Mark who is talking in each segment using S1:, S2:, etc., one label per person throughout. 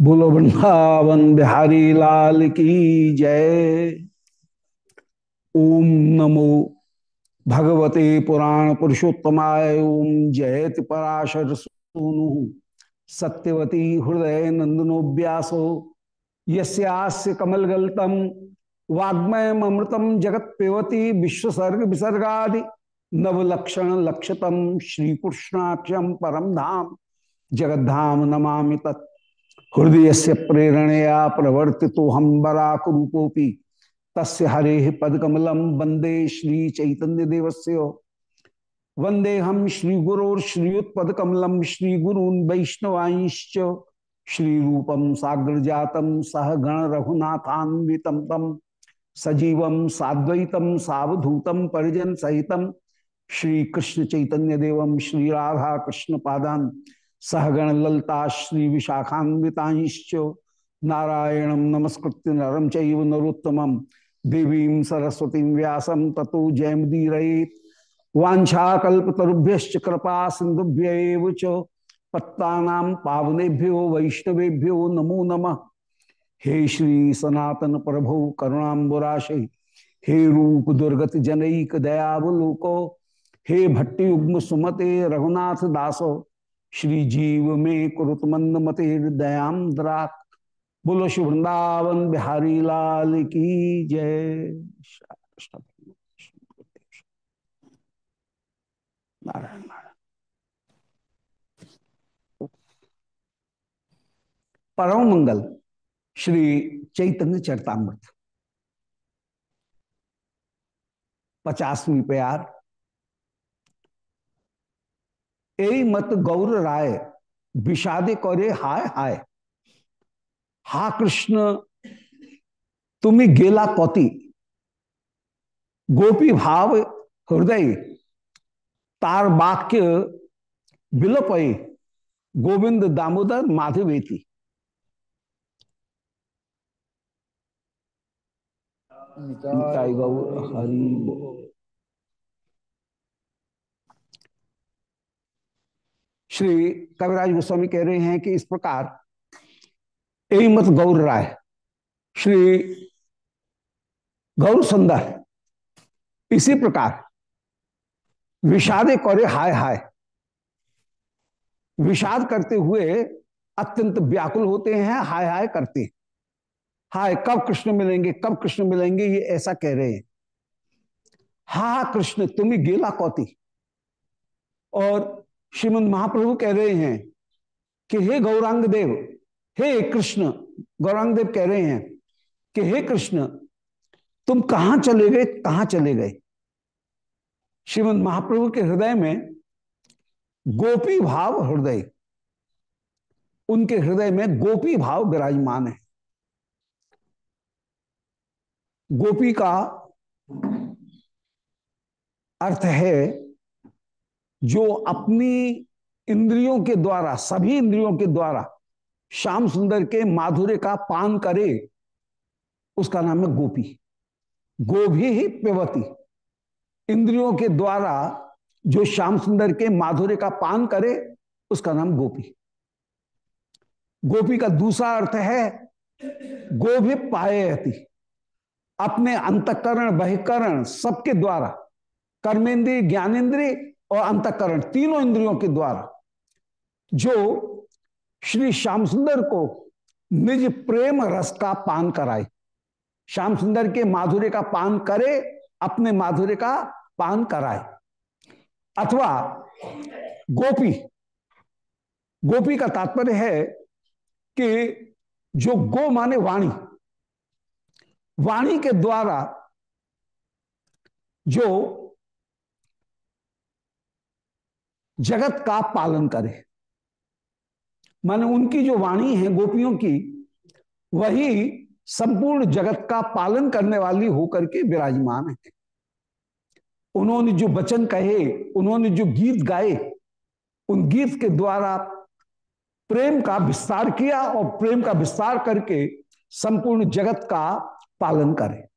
S1: बोलो वृंदावन बिहारी लाल की जय। ओम नमो भगवते पुराण पुरुषोत्तमाय ओम जयति पराशर सूनु। सत्यवती हृदय नंदनो व्यासो यस्य कमलगल्तम वाग्मय अमृतम जगत पेवती विश्वसर्ग विसर्गा नवलक्षण लक्षतम श्रीकृष्णाक्षम परम धाम। जगद्धाम नमा तत्। हृदय से प्रेरणया प्रवर्ति तो हम बराक रूपोपी तस् हरे पदकमलम वंदे श्री चैतन्य देवस्य वंदे हम श्री गुरोपकमलम श्री वैष्णवाईश्च श्री रूपम साग्र जातम सह गण रघुनाथान्वितम तम सजीवम साद्वैतम सावधूतम परिजन सहितम श्री कृष्ण चैतन्य देवम श्री राधा कृष्ण पादान सहगण ललता श्री विशाखान्विताश्च नारायण नमस्कृत्य नरम चैव नरोत्तम देवी सरस्वती व्यासम ततो जयमदीर वाछाकुभ्य कृपा सिंधुभ्य पत्ता पावनेभ्यो वैष्णवेभ्यो नमो नमः। हे श्री सनातन प्रभु करुणाबुराशे हे रूप दुर्गत जनक, दयावलोको हे भट्टी उग्म सुमते रघुनाथ दासो, श्री जीव में कुरुत मंद मते दयाम द्राक। बोलो श्री वृंदावन बिहारी लाल की जय। परम मंगल, श्री चैतन्य चरतामृत। पचासवीं प्यार। मत गौर राय, विषादे करे हाय हाय। हा कृष्ण, तुम्हें गेला कौती। गोपी भाव हृदय, तार वाक्य विलप गोविंद दामोदर माधवेती। हरि श्री कविराज गोस्वामी कह रहे हैं कि इस प्रकार एमत गौर राय। श्री गौर सुंदर, इसी प्रकार, विषादे करे हाय हाय। विषाद करते हुए अत्यंत व्याकुल होते हैं, हाय हाय करते हैं। हाय, कब कृष्ण मिलेंगे, कब कृष्ण मिलेंगे, ये ऐसा कह रहे हैं। हा कृष्ण तुम्हें गेला कौती। और श्रीमद महाप्रभु कह रहे हैं कि हे गौरांग देव, हे कृष्ण, गौरांग देव कह रहे हैं कि हे कृष्ण, तुम कहाँ चले गए, कहाँ चले गए? श्रीमद महाप्रभु के हृदय में गोपी भाव हृदय, उनके हृदय में गोपी भाव विराजमान है। गोपी का अर्थ है जो अपनी इंद्रियों के द्वारा, सभी इंद्रियों के द्वारा श्याम सुंदर के माधुर्य का पान करे, उसका नाम है गोपी। गोभी ही पेवती इंद्रियों के द्वारा जो श्याम सुंदर के माधुर्य का पान करे, उसका नाम गोपी। गोपी का दूसरा अर्थ है, गोभी पाएती अपने अंतकरण, बहिकरण सबके द्वारा, कर्मेंद्रिय ज्ञानेन्द्रिय और अंतकरण तीनों इंद्रियों के द्वारा, जो श्री श्याम सुंदर को निज प्रेम रस का पान कराए। श्याम सुंदर के माधुर्य का पान करे, अपने माधुर्य का पान कराए। अथवा गोपी गोपी का तात्पर्य है कि जो गो माने वाणी वाणी के द्वारा जो जगत का पालन करे। माने उनकी जो वाणी है गोपियों की, वही संपूर्ण जगत का पालन करने वाली होकर के विराजमान है। उन्होंने जो वचन कहे, उन्होंने जो गीत गाए, उन गीत के द्वारा प्रेम का विस्तार किया और प्रेम का विस्तार करके संपूर्ण जगत का पालन करे।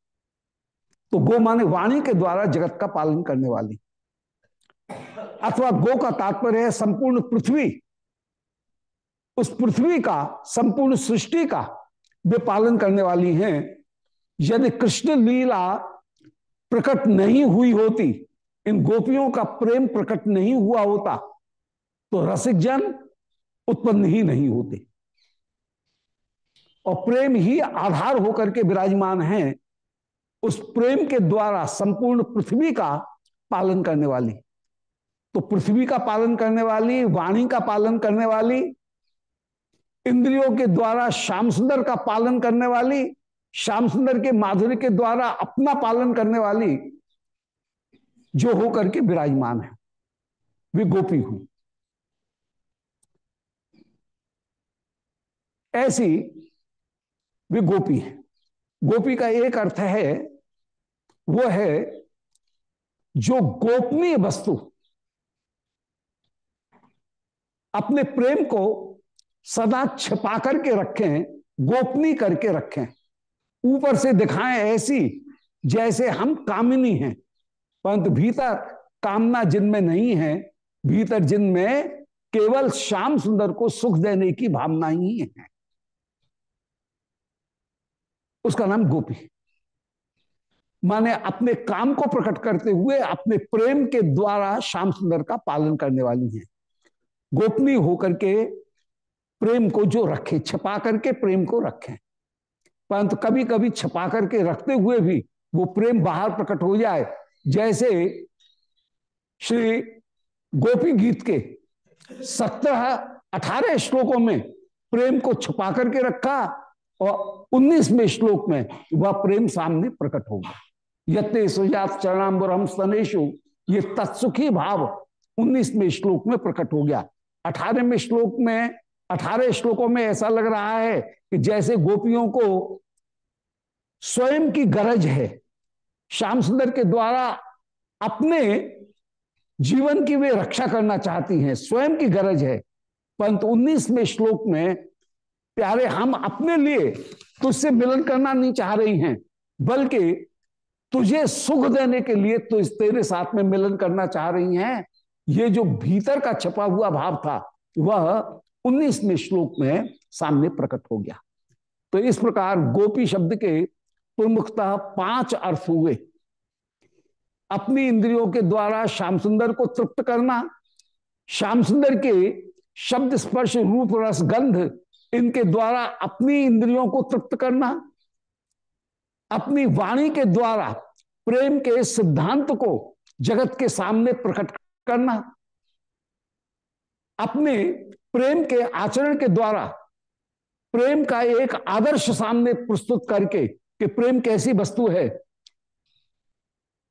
S1: तो गो माने वाणी के द्वारा जगत का पालन करने वाली। अथवा गो का तात्पर्य है संपूर्ण पृथ्वी। उस पृथ्वी का, संपूर्ण सृष्टि का वे पालन करने वाली हैं। यदि कृष्ण लीला प्रकट नहीं हुई होती, इन गोपियों का प्रेम प्रकट नहीं हुआ होता तो रसिक जन उत्पन्न ही नहीं होते। और प्रेम ही आधार होकर के विराजमान है, उस प्रेम के द्वारा संपूर्ण पृथ्वी का पालन करने वाली। तो पृथ्वी का पालन करने वाली, वाणी का पालन करने वाली, इंद्रियों के द्वारा श्याम सुंदर का पालन करने वाली, श्याम सुंदर के माधुर्य के द्वारा अपना पालन करने वाली, जो होकर के विराजमान है। वे गोपी हुई ऐसी वे गोपी है। गोपी का एक अर्थ है, वो है जो गोपनीय वस्तु अपने प्रेम को सदा छिपा करके रखें, गोपनीय करके रखें। ऊपर से दिखाएँ ऐसी, जैसे हम कामिनी हैं। परंतु भीतर कामना जिनमें नहीं है, भीतर जिनमें केवल श्याम सुंदर को सुख देने की भावना ही है। उसका नाम गोपी। माने अपने काम को प्रकट करते हुए अपने प्रेम के द्वारा श्याम सुंदर का पालन करने वाली है। गोपनीय होकर के प्रेम को जो रखे, छपा करके प्रेम को रखें। परंतु कभी कभी छपा करके रखते हुए भी वो प्रेम बाहर प्रकट हो जाए। जैसे श्री गोपी गीत के सत्रह, अठारह श्लोकों में प्रेम को छुपा करके रखा और उन्नीसवें श्लोक में वह प्रेम सामने प्रकट होगा यत्ते सुजात चरणाम्बरम स्तनेशु ये तत्सुखी भाव उन्नीसवें श्लोक में प्रकट हो गया। अठारहवें श्लोक में, अठारह श्लोकों में ऐसा लग रहा है कि जैसे गोपियों को स्वयं की गरज है, श्याम सुंदर के द्वारा अपने जीवन की वे रक्षा करना चाहती हैं, स्वयं की गरज है। परंतु उन्नीसवें श्लोक में, प्यारे, हम अपने लिए तुझसे मिलन करना नहीं चाह रही हैं, बल्कि तुझे सुख देने के लिए तो तेरे साथ में मिलन करना चाह रही हैं। ये जो भीतर का छपा हुआ भाव था, वह उन्नीसवें श्लोक में सामने प्रकट हो गया। तो इस प्रकार गोपी शब्द के प्रमुखतः पाँच अर्थ हुए। अपनी इंद्रियों के द्वारा श्याम सुंदर को तृप्त करना, श्याम सुंदर के शब्द स्पर्श रूप रस गंध इनके द्वारा अपनी इंद्रियों को तृप्त करना, अपनी वाणी के द्वारा प्रेम के सिद्धांत को जगत के सामने प्रकट करना अपने प्रेम के आचरण के द्वारा, प्रेम का एक आदर्श सामने प्रस्तुत करके कि प्रेम कैसी वस्तु है,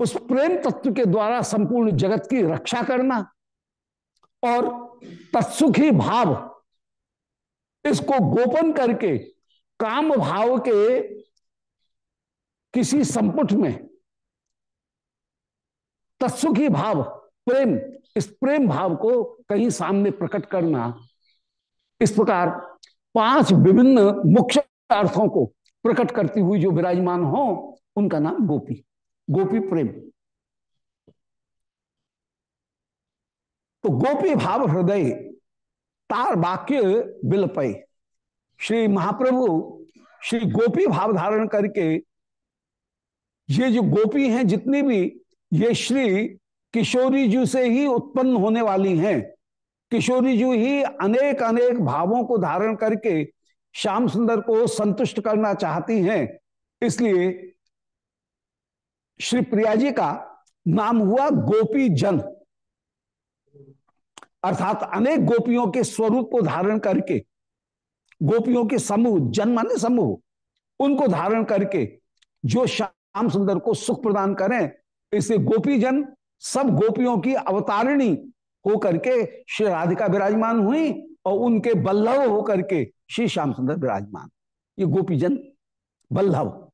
S1: उस प्रेम तत्व के द्वारा संपूर्ण जगत की रक्षा करना और तत्सुखी भाव, इसको गोपन करके काम भाव के किसी संपुट में तत्सुखी भाव प्रेम, इस प्रेम भाव को कहीं सामने प्रकट करना। इस प्रकार पाँच विभिन्न मुख्य अर्थों को प्रकट करती हुई जो विराजमान हो, उनका नाम गोपी। गोपी प्रेम। तो गोपी भाव हृदय, तार वाक्य बिलपय श्री महाप्रभु, श्री गोपी भाव धारण करके, ये जो गोपी हैं जितनी भी, ये श्री किशोरी जी से ही उत्पन्न होने वाली हैं। किशोरी जी ही अनेक अनेक भावों को धारण करके श्याम सुंदर को संतुष्ट करना चाहती हैं। इसलिए श्री प्रिया जी का नाम हुआ गोपी जन। अर्थात अनेक गोपियों के स्वरूप को धारण करके, गोपियों के समूह, जन माने समूह, उनको धारण करके जो श्याम सुंदर को सुख प्रदान करें, इसे गोपी जन सब गोपियों की अवतारिणी होकर के श्री राधिका विराजमान हुई और उनके बल्लभ होकर के श्री श्याम सुंदर विराजमान। ये गोपीजन बल्लभ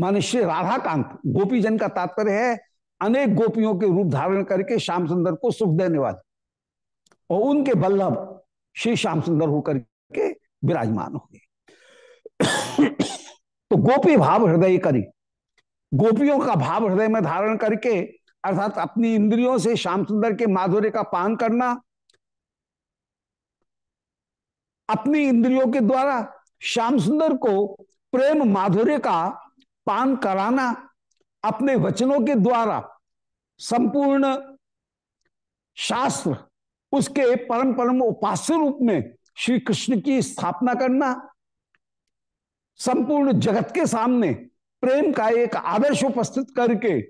S1: माने श्री राधाकांत, गोपीजन का तात्पर्य है, अनेक गोपियों के रूप धारण करके श्याम सुंदर को सुख देने वाले। और उनके बल्लभ श्री श्याम सुंदर होकर के विराजमान हो गए। तो गोपी भाव हृदय करी। गोपियों का भाव हृदय में धारण करके अर्थात अपनी इंद्रियों से श्याम सुंदर के माधुर्य का पान करना, अपनी इंद्रियों के द्वारा श्याम सुंदर को प्रेम माधुर्य का पान कराना, अपने वचनों के द्वारा संपूर्ण शास्त्र, उसके परम परम उपास्य रूप में श्री कृष्ण की स्थापना करना, संपूर्ण जगत के सामने प्रेम का एक आदर्श उपस्थित करके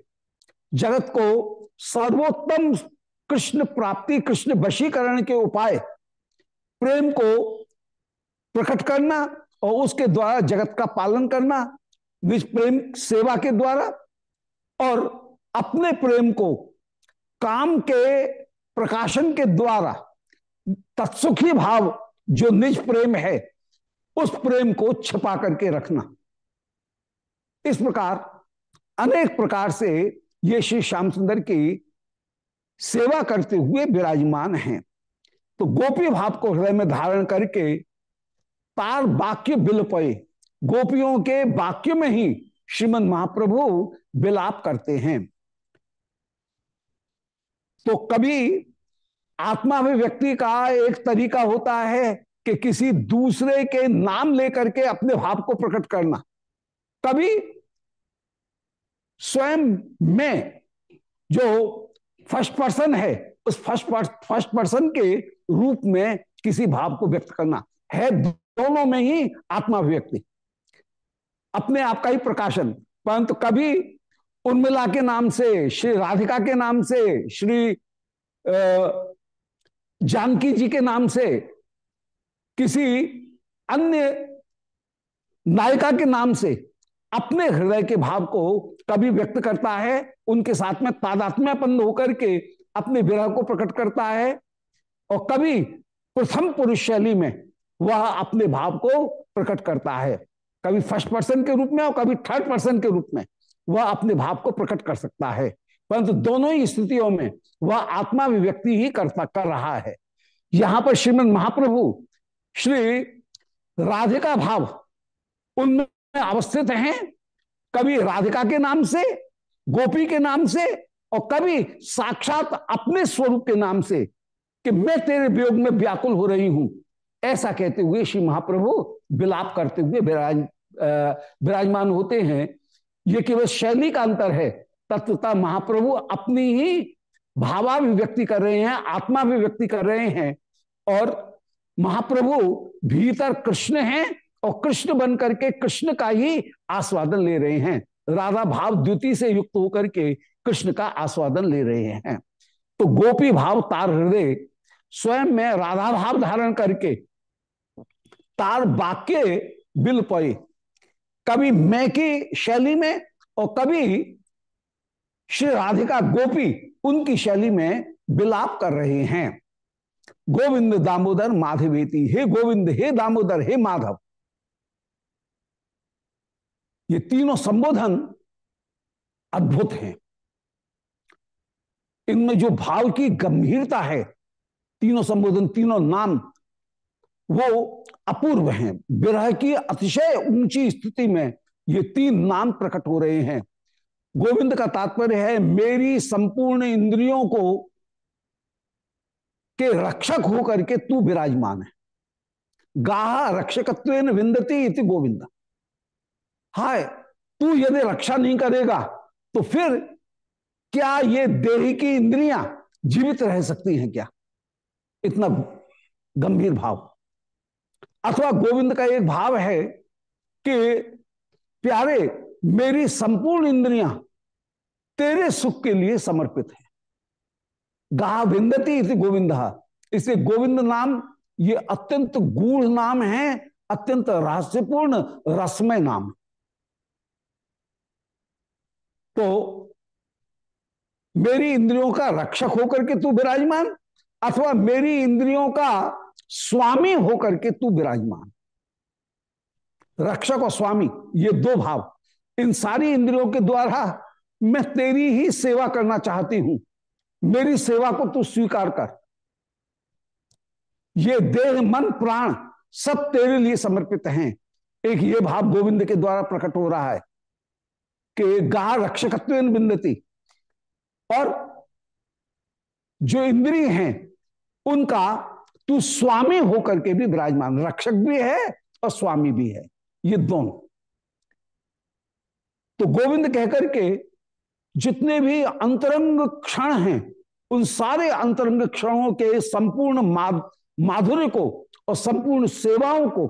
S1: जगत को सर्वोत्तम कृष्ण प्राप्ति, कृष्ण वशीकरण के उपाय, प्रेम को प्रकट करना और उसके द्वारा जगत का पालन करना निज प्रेम सेवा के द्वारा और अपने प्रेम को काम के प्रकाशन के द्वारा तत्सुखी भाव जो निज प्रेम है, उस प्रेम को छिपा करके रखना। इस प्रकार अनेक प्रकार से ये श्री श्याम सुंदर की सेवा करते हुए विराजमान हैं। तो गोपी भाव को हृदय में धारण करके तार वाक्य बिल पे गोपियों के वाक्य में ही श्रीमद महाप्रभु विलाप करते हैं। तो कभी आत्माभिव्यक्ति का एक तरीका होता है कि किसी दूसरे के नाम लेकर के अपने भाव को प्रकट करना। कभी स्वयं में जो फ़र्स्ट पर्सन है, उस फ़र्स्ट फ़र्स्ट पर्सन के रूप में किसी भाव को व्यक्त करना है दोनों में ही आत्माभिव्यक्ति। अपने आप का ही प्रकाशन। परंतु कभी उर्मिला के नाम से, श्री राधिका के नाम से, श्री जानकी जी के नाम से, किसी अन्य नायिका के नाम से अपने हृदय के भाव को कभी व्यक्त करता है, उनके साथ में तादात्म्यपन्न होकर के अपने विरह को प्रकट करता है और कभी प्रथम पुरुष शैली में वह अपने भाव को प्रकट करता है। कभी फ़र्स्ट पर्सन के रूप में और कभी थर्ड पर्सन के रूप में वह अपने भाव को प्रकट कर सकता है। परंतु दोनों ही स्थितियों में वह आत्माभिव्यक्ति ही करता, कर रहा है। यहाँ पर श्रीमद महाप्रभु श्री राधिका भाव उनमें अवस्थित हैं कभी राधिका के नाम से, गोपी के नाम से और कभी साक्षात अपने स्वरूप के नाम से कि मैं तेरे वियोग में व्याकुल हो रही हूँ। ऐसा कहते हुए श्री महाप्रभु विलाप करते हुए विराज विराजमान होते हैं। ये केवल शैली का अंतर है। तत्वता महाप्रभु अपनी ही भावाभिव्यक्ति कर रहे हैं आत्मा भी व्यक्ति कर रहे हैं और महाप्रभु भीतर कृष्ण हैं और कृष्ण बन करके कृष्ण का ही आस्वादन ले रहे हैं। राधा भाव द्वितीय से युक्त होकर के कृष्ण का आस्वादन ले रहे हैं। तो गोपी भाव तार हृदय, स्वयं में राधा भाव धारण करके तार वाक्य बिल पे कभी मैं की शैली में और कभी श्री राधिका गोपी उनकी शैली में विलाप कर रहे हैं। गोविंद दामोदर माधवेती, हे गोविंद, हे दामोदर, हे माधव। ये तीनों संबोधन अद्भुत हैं। इनमें जो भाव की गंभीरता है, तीनों संबोधन, तीनों नाम, वो अपूर्व हैं। विरह की अतिशय ऊँची स्थिति में ये तीन नाम प्रकट हो रहे हैं। गोविंद का तात्पर्य है, मेरी संपूर्ण इंद्रियों को के रक्षक होकर के तू विराजमान है। गाह रक्षकत्व विंदती इति गोविंद। हाय, तू यदि रक्षा नहीं करेगा तो फिर क्या ये देही की इंद्रियाँ जीवित रह सकती हैं क्या? इतना गंभीर भाव। अथवा गोविंद का एक भाव है कि, प्यारे, मेरी संपूर्ण इंद्रियाँ तेरे सुख के लिए समर्पित है। गा विंदती गोविंद। इसे गोविंद नाम, ये अत्यंत गूढ़ नाम है, अत्यंत रहस्यपूर्ण, रसमय नाम। तो मेरी इंद्रियों का रक्षक होकर के तू विराजमान, अथवा मेरी इंद्रियों का स्वामी होकर के तू विराजमान। रक्षक और स्वामी, ये दो भाव। इन सारी इंद्रियों के द्वारा मैं तेरी ही सेवा करना चाहती हूँ। मेरी सेवा को तू स्वीकार कर। ये देह, मन, प्राण सब तेरे लिए समर्पित हैं। एक ये भाव गोविंद के द्वारा प्रकट हो रहा है। कि गा रक्षकत्व बिंदती और जो इंद्रिय हैं, उनका तू स्वामी होकर के भी विराजमान, रक्षक भी है और स्वामी भी है। ये दोनों। तो गोविंद कहकर के जितने भी अंतरंग क्षण हैं, उन सारे अंतरंग क्षणों के संपूर्ण माधुर्य को और संपूर्ण सेवाओं को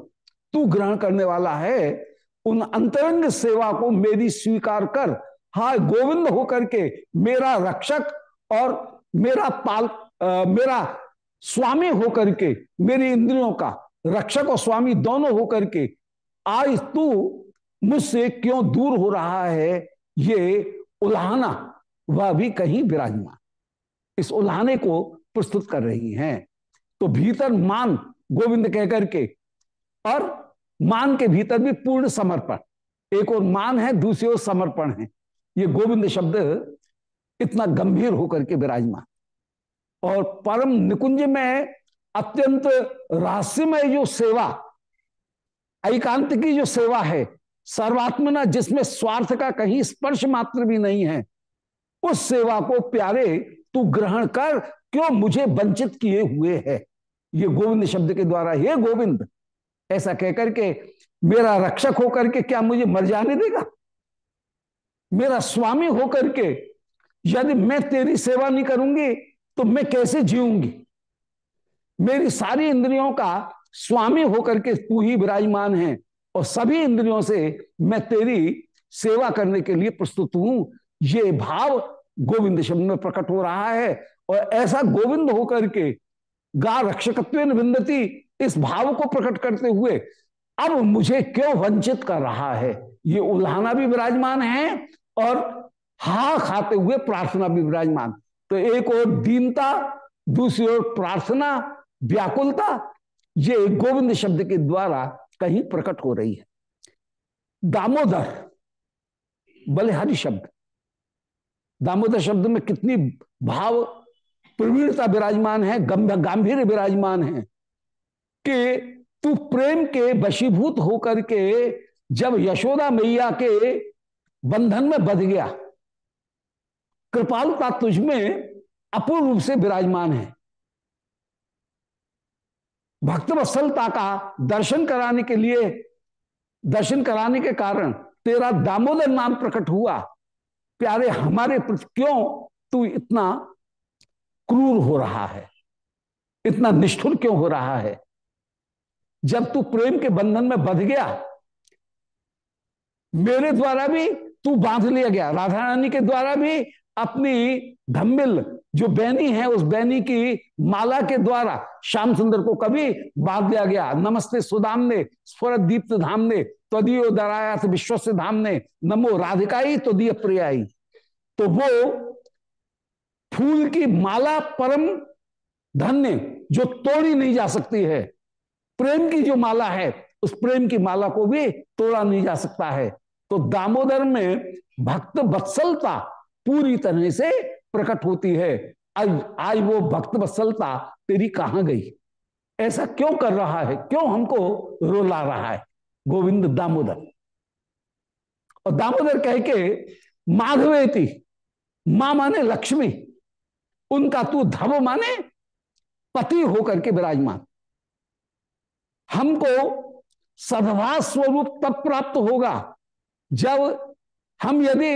S1: तू ग्रहण करने वाला है। उन अंतरंग सेवा को मेरी स्वीकार कर। हा गोविंद होकर के मेरा रक्षक और मेरा पाल आ, मेरा स्वामी होकर के मेरी इंद्रियों का रक्षक और स्वामी दोनों होकर के आज तू मुझसे क्यों दूर हो रहा है? ये उल्हाना वह भी कहीं विराजमान इस उल्हाने को प्रस्तुत कर रही हैं। तो भीतर मान गोविंद कहकर के और मान के भीतर भी पूर्ण समर्पण। एक और मान है, दूसरी ओर समर्पण है। ये गोविंद शब्द इतना गंभीर होकर के विराजमान। और परम निकुंज में अत्यंत रहस्यमय जो सेवा, एकांत की जो सेवा है, सर्वात्मना जिसमें स्वार्थ का कहीं स्पर्श मात्र भी नहीं है, उस सेवा को प्यारे, तू ग्रहण कर, क्यों मुझे वंचित किए हुए है? ये गोविंद शब्द के द्वारा, हे गोविंद ऐसा कहकर के मेरा रक्षक होकर के क्या मुझे मर जाने देगा? मेरा स्वामी होकर के यदि मैं तेरी सेवा नहीं करूँगी तो मैं कैसे जीऊँगी? मेरी सारी इंद्रियों का स्वामी होकर के तू ही विराजमान है और सभी इंद्रियों से मैं तेरी सेवा करने के लिए प्रस्तुत हूँ। ये भाव गोविंद शब्द में प्रकट हो रहा है और ऐसा गोविंद होकर के गा रक्षकत्व विंदती इस भाव को प्रकट करते हुए, अब मुझे क्यों वंचित कर रहा है? ये उल्हाना भी विराजमान है और हा खाते हुए प्रार्थना भी विराजमान। तो एक और दीनता, दूसरी ओर प्रार्थना, व्याकुलता, ये गोविंद शब्द के द्वारा कहीं प्रकट हो रही है। दामोदर, बलिहारी शब्द। दामोदर शब्द में कितनी भाव, प्रवीणता विराजमान है, गंभीर विराजमान है। कि तू प्रेम के वशीभूत होकर के जब यशोदा मैया के बंधन में बध गया, कृपालुता तुझ में अपूर्ण रूप से विराजमान है। भक्त वत्सलता का दर्शन कराने के लिए, दर्शन कराने के कारण तेरा दामोदर नाम प्रकट हुआ। प्यारे, हमारे प्रति क्यों तू इतना क्रूर हो रहा है? इतना निष्ठुर क्यों हो रहा है? जब तू प्रेम के बंधन में बध गया, मेरे द्वारा भी तू बाँध लिया गया। राधा रानी के द्वारा भी अपनी धम्मिल जो बैनी है, उस बैनी की माला के द्वारा श्याम सुंदर को कभी बाँध लिया गया। नमस्ते सुदाम ने स्वर दीप्त धाम ने तदीय दराया विश्व से धाम ने नमो राधिकाई तो दिय प्रियाई। तो वो फूल की माला परम धन्य जो तोड़ी नहीं जा सकती है। प्रेम की जो माला है, उस प्रेम की माला को भी तोड़ा नहीं जा सकता है। तो दामोदर में भक्त वत्सलता पूरी तरह से प्रकट होती है। आज आज वो भक्त वत्सलता तेरी कहाँ गई? ऐसा क्यों कर रहा है? क्यों हमको रोला रहा है? गोविंद दामोदर। और दामोदर कह के, माधवेती, माँ माने लक्ष्मी, उनका तू धव माने पति होकर के विराजमान। हमको सदभा स्वरूप तब प्राप्त होगा जब हम यदि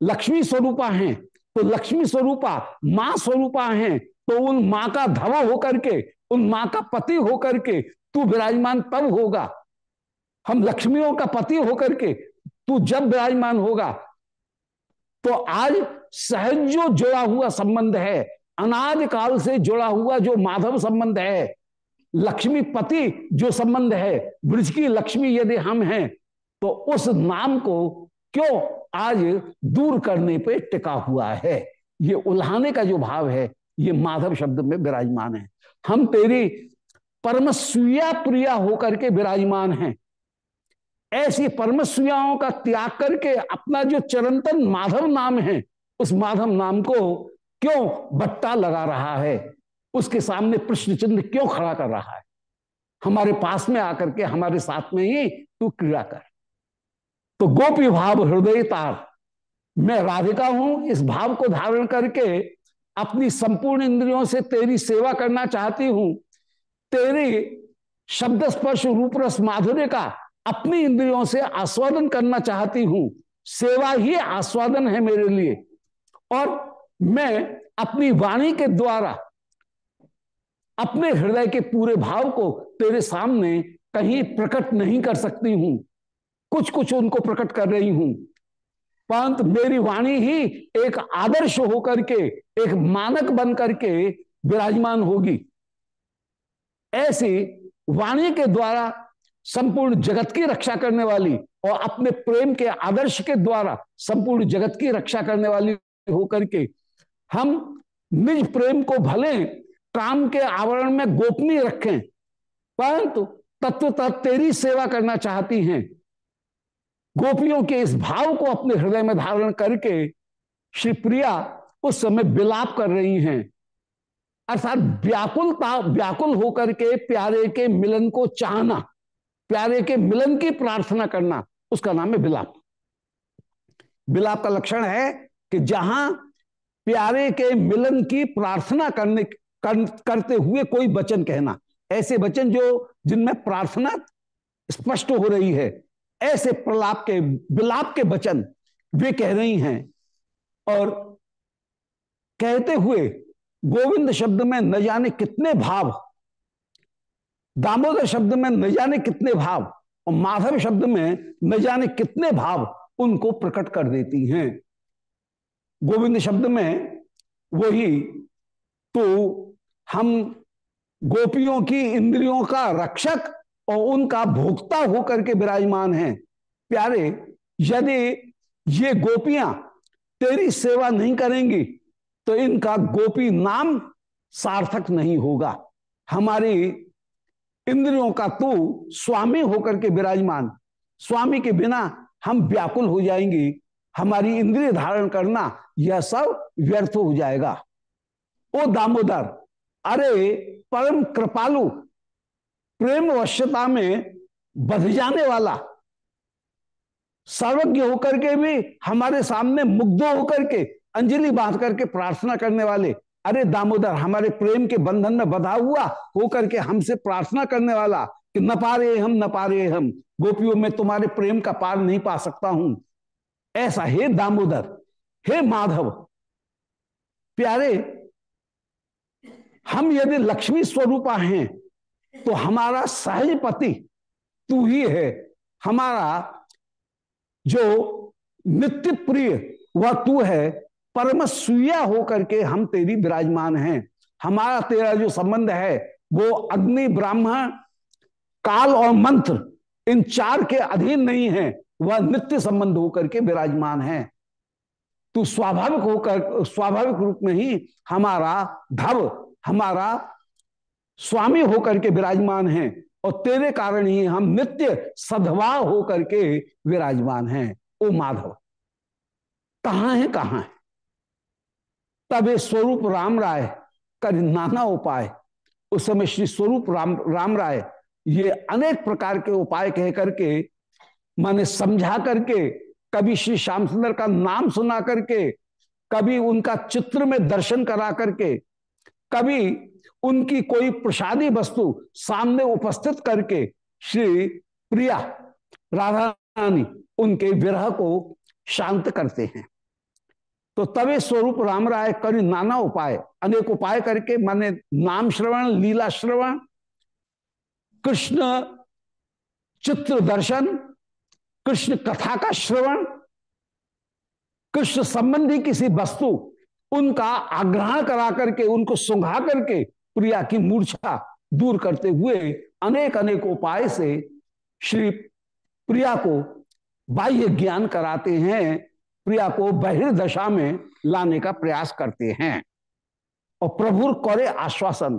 S1: लक्ष्मी स्वरूपा हैं तो लक्ष्मी स्वरूपा, माँ स्वरूपा हैं तो उन माँ का धव होकर के, उन माँ का पति होकर के तू विराजमान तब होगा। हम लक्ष्मियों का पति होकर के तू जब विराजमान होगा तो आज सहज जो जुड़ा हुआ संबंध है अनाद काल से जुड़ा हुआ जो माधव संबंध है लक्ष्मीपति जो संबंध है ब्रज की लक्ष्मी यदि हम हैं तो उस नाम को क्यों आज दूर करने पे टिका हुआ है? ये उल्हाने का जो भाव है, ये माधव शब्द में विराजमान है। हम तेरी परमसुया प्रिया होकर के विराजमान हैं। ऐसी परमसुयाओं का त्याग करके अपना जो चरंतन माधव नाम है, उस माधव नाम को क्यों बट्टा लगा रहा है? उसके सामने प्रश्न चिन्ह क्यों खड़ा कर रहा है? हमारे पास में आकर के हमारे साथ में ही तू क्रीड़ा कर। तो गोपी भाव हृदय तार। मैं राधिका हूँ, इस भाव को धारण करके अपनी संपूर्ण इंद्रियों से तेरी सेवा करना चाहती हूँ। तेरी शब्द स्पर्श रूप रस माधुर्य का अपनी इंद्रियों से आस्वादन करना चाहती हूँ। सेवा ही आस्वादन है मेरे लिए। और मैं अपनी वाणी के द्वारा अपने हृदय के पूरे भाव को तेरे सामने कहीं प्रकट नहीं कर सकती हूँ। कुछ कुछ उनको प्रकट कर रही हूँ। परंतु मेरी वाणी ही एक आदर्श होकर के, एक मानक बन करके विराजमान होगी। ऐसी वाणी के द्वारा संपूर्ण जगत की रक्षा करने वाली और अपने प्रेम के आदर्श के द्वारा संपूर्ण जगत की रक्षा करने वाली होकर के हम निज प्रेम को भले काम के आवरण में गोपनीय रखें। परंतु तत्व तेरी सेवा करना चाहती हैं। गोपियों के इस भाव को अपने हृदय में धारण करके श्री प्रिया उस समय विलाप कर रही हैं। अर्थात व्याकुलता, व्याकुल होकर के प्यारे के मिलन को चाहना, प्यारे के मिलन की प्रार्थना करना, उसका नाम है विलाप। विलाप का लक्षण है कि जहाँ प्यारे के मिलन की प्रार्थना करने कर, करते हुए कोई वचन कहना। ऐसे वचन जो जिनमें प्रार्थना स्पष्ट हो रही है ऐसे प्रलाप के विलाप के वचन वे कह रही हैं। और कहते हुए गोविंद शब्द में न जाने कितने भाव दामोदर शब्द में न जाने कितने भाव और माधव शब्द में न जाने कितने भाव उनको प्रकट कर देती हैं। गोविंद शब्द में वही तो हम गोपियों की इंद्रियों का रक्षक और उनका भोक्ता होकर के विराजमान है। प्यारे, यदि ये गोपियाँ तेरी सेवा नहीं करेंगी तो इनका गोपी नाम सार्थक नहीं होगा। हमारी इंद्रियों का तू स्वामी होकर के विराजमान। स्वामी के बिना हम व्याकुल हो जाएँगे। हमारी इंद्रिय धारण करना यह सब व्यर्थ हो जाएगा। ओ दामोदर अरे परम कृपालु, प्रेम वश्यता में बध जाने वाला, सर्वज्ञ होकर के भी हमारे सामने मुग्ध होकर के अंजलि बाँध करके प्रार्थना करने वाले, अरे दामोदर, हमारे प्रेम के बंधन में बधा हुआ होकर के हमसे प्रार्थना करने वाला कि न पा रहे हम, न पा रहे हम, गोपियों, में तुम्हारे प्रेम का पार नहीं पा सकता हूँ। ऐसा, हे दामोदर, हे माधव, प्यारे हम यदि लक्ष्मी स्वरूपा हैं तो हमारा सहज पति तू ही है। हमारा जो नित्य प्रिय वह तू है, परम सुया होकर के हम तेरी विराजमान हैं। हमारा तेरा जो संबंध है, वो अग्नि, ब्राह्मण, काल और मंत्र, इन चार के अधीन नहीं है। वह नित्य संबंध होकर के विराजमान है। तू स्वाभाविक होकर, स्वाभाविक रूप में ही हमारा धव हमारा स्वामी होकर के विराजमान है और तेरे कारण ही हम नित्य सधवा होकर के विराजमान हैं। ओ माधव, कहाँ है कहाँ है? तब स्वरूप राम राय कर नाना उपाय, उस समय श्री स्वरूप राम राम राय ये अनेक प्रकार के उपाय कह करके, माने समझा करके, कभी श्री श्याम सुंदर का नाम सुना करके, कभी उनका चित्र में दर्शन करा करके कभी उनकी कोई प्रसादी वस्तु सामने उपस्थित करके श्री प्रिया राधा रानी उनके विरह को शांत करते हैं। तो तवे स्वरूप राम राय कर नाना उपाय, अनेक उपाय करके माने नाम श्रवण, लीला श्रवण, कृष्ण चित्र दर्शन, कृष्ण कथा का श्रवण, कृष्ण संबंधी किसी वस्तु उनका आग्रह करा करके, उनको सुंघा करके प्रिया की मूर्छा दूर करते हुए अनेक अनेक उपाय से श्री प्रिया को बाह्य ज्ञान कराते हैं, प्रिया को बहिर्दशा में लाने का प्रयास करते हैं। और प्रभु करे आश्वासन,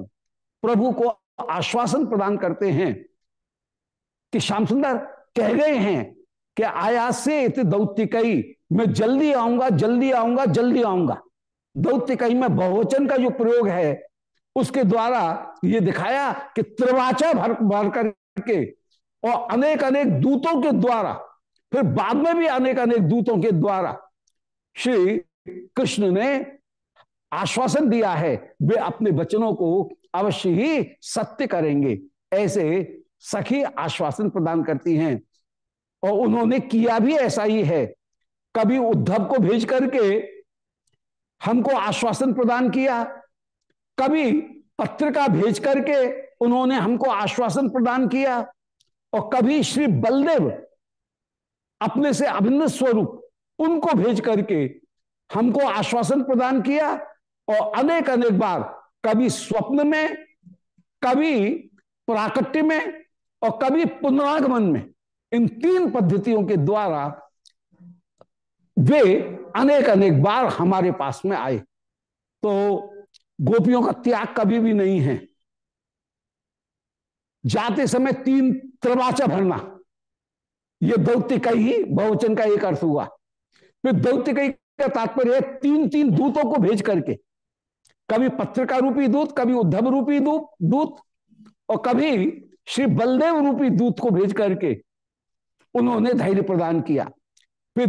S1: प्रभु को आश्वासन प्रदान करते हैं कि श्याम सुंदर कह गए हैं कि आया से दौत्य कई, मैं जल्दी आऊँगा जल्दी आऊँगा जल्दी आऊँगा। दौत्य कई में बहुवचन का जो प्रयोग है, उसके द्वारा ये दिखाया कि त्रिवाचा भर भर करके और अनेक अनेक दूतों के द्वारा, फिर बाद में भी अनेक अनेक दूतों के द्वारा श्री कृष्ण ने आश्वासन दिया है, वे अपने वचनों को अवश्य ही सत्य करेंगे। ऐसे सखी आश्वासन प्रदान करती हैं और उन्होंने किया भी ऐसा ही है। कभी उद्धव को भेज करके हमको आश्वासन प्रदान किया। कभी पत्रिका भेज करके उन्होंने हमको आश्वासन प्रदान किया और कभी श्री बलदेव अपने से अभिन्न स्वरूप उनको भेज करके हमको आश्वासन प्रदान किया और अनेक अनेक बार कभी स्वप्न में कभी प्राकट्य में और कभी पुनरागमन में इन तीन पद्धतियों के द्वारा वे अनेक अनेक बार हमारे पास में आए। तो गोपियों का त्याग कभी भी नहीं है। जाते समय तीन त्रवाचा भरना यह दौत्य का ही बहुवचन का एक अर्थ हुआ। फिर दौत्य कई का तात्पर्य तीन तीन दूतों को भेज करके, कभी पत्रिका रूपी दूत, कभी उद्धव रूपी दूत दूत, और कभी श्री बलदेव रूपी दूत को भेज करके उन्होंने धैर्य प्रदान किया। फिर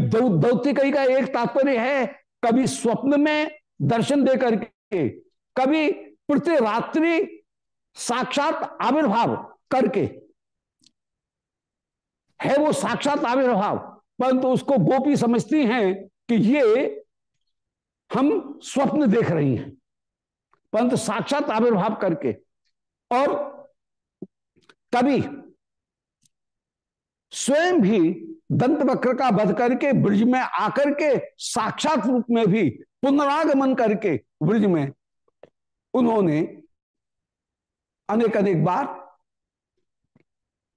S1: का एक तात्पर्य है, कभी स्वप्न में दर्शन दे करके, कभी प्रति रात्रि साक्षात आविर्भाव करके। है वो साक्षात आविर्भाव, परंतु उसको गोपी समझती हैं कि ये हम स्वप्न देख रही हैं। परंतु साक्षात आविर्भाव करके, और कभी स्वयं भी दंत वक्र का वध करके, ब्रज में आकर के, साक्षात रूप में भी पुनरागमन करके ब्रज में उन्होंने अनेक अनेक बार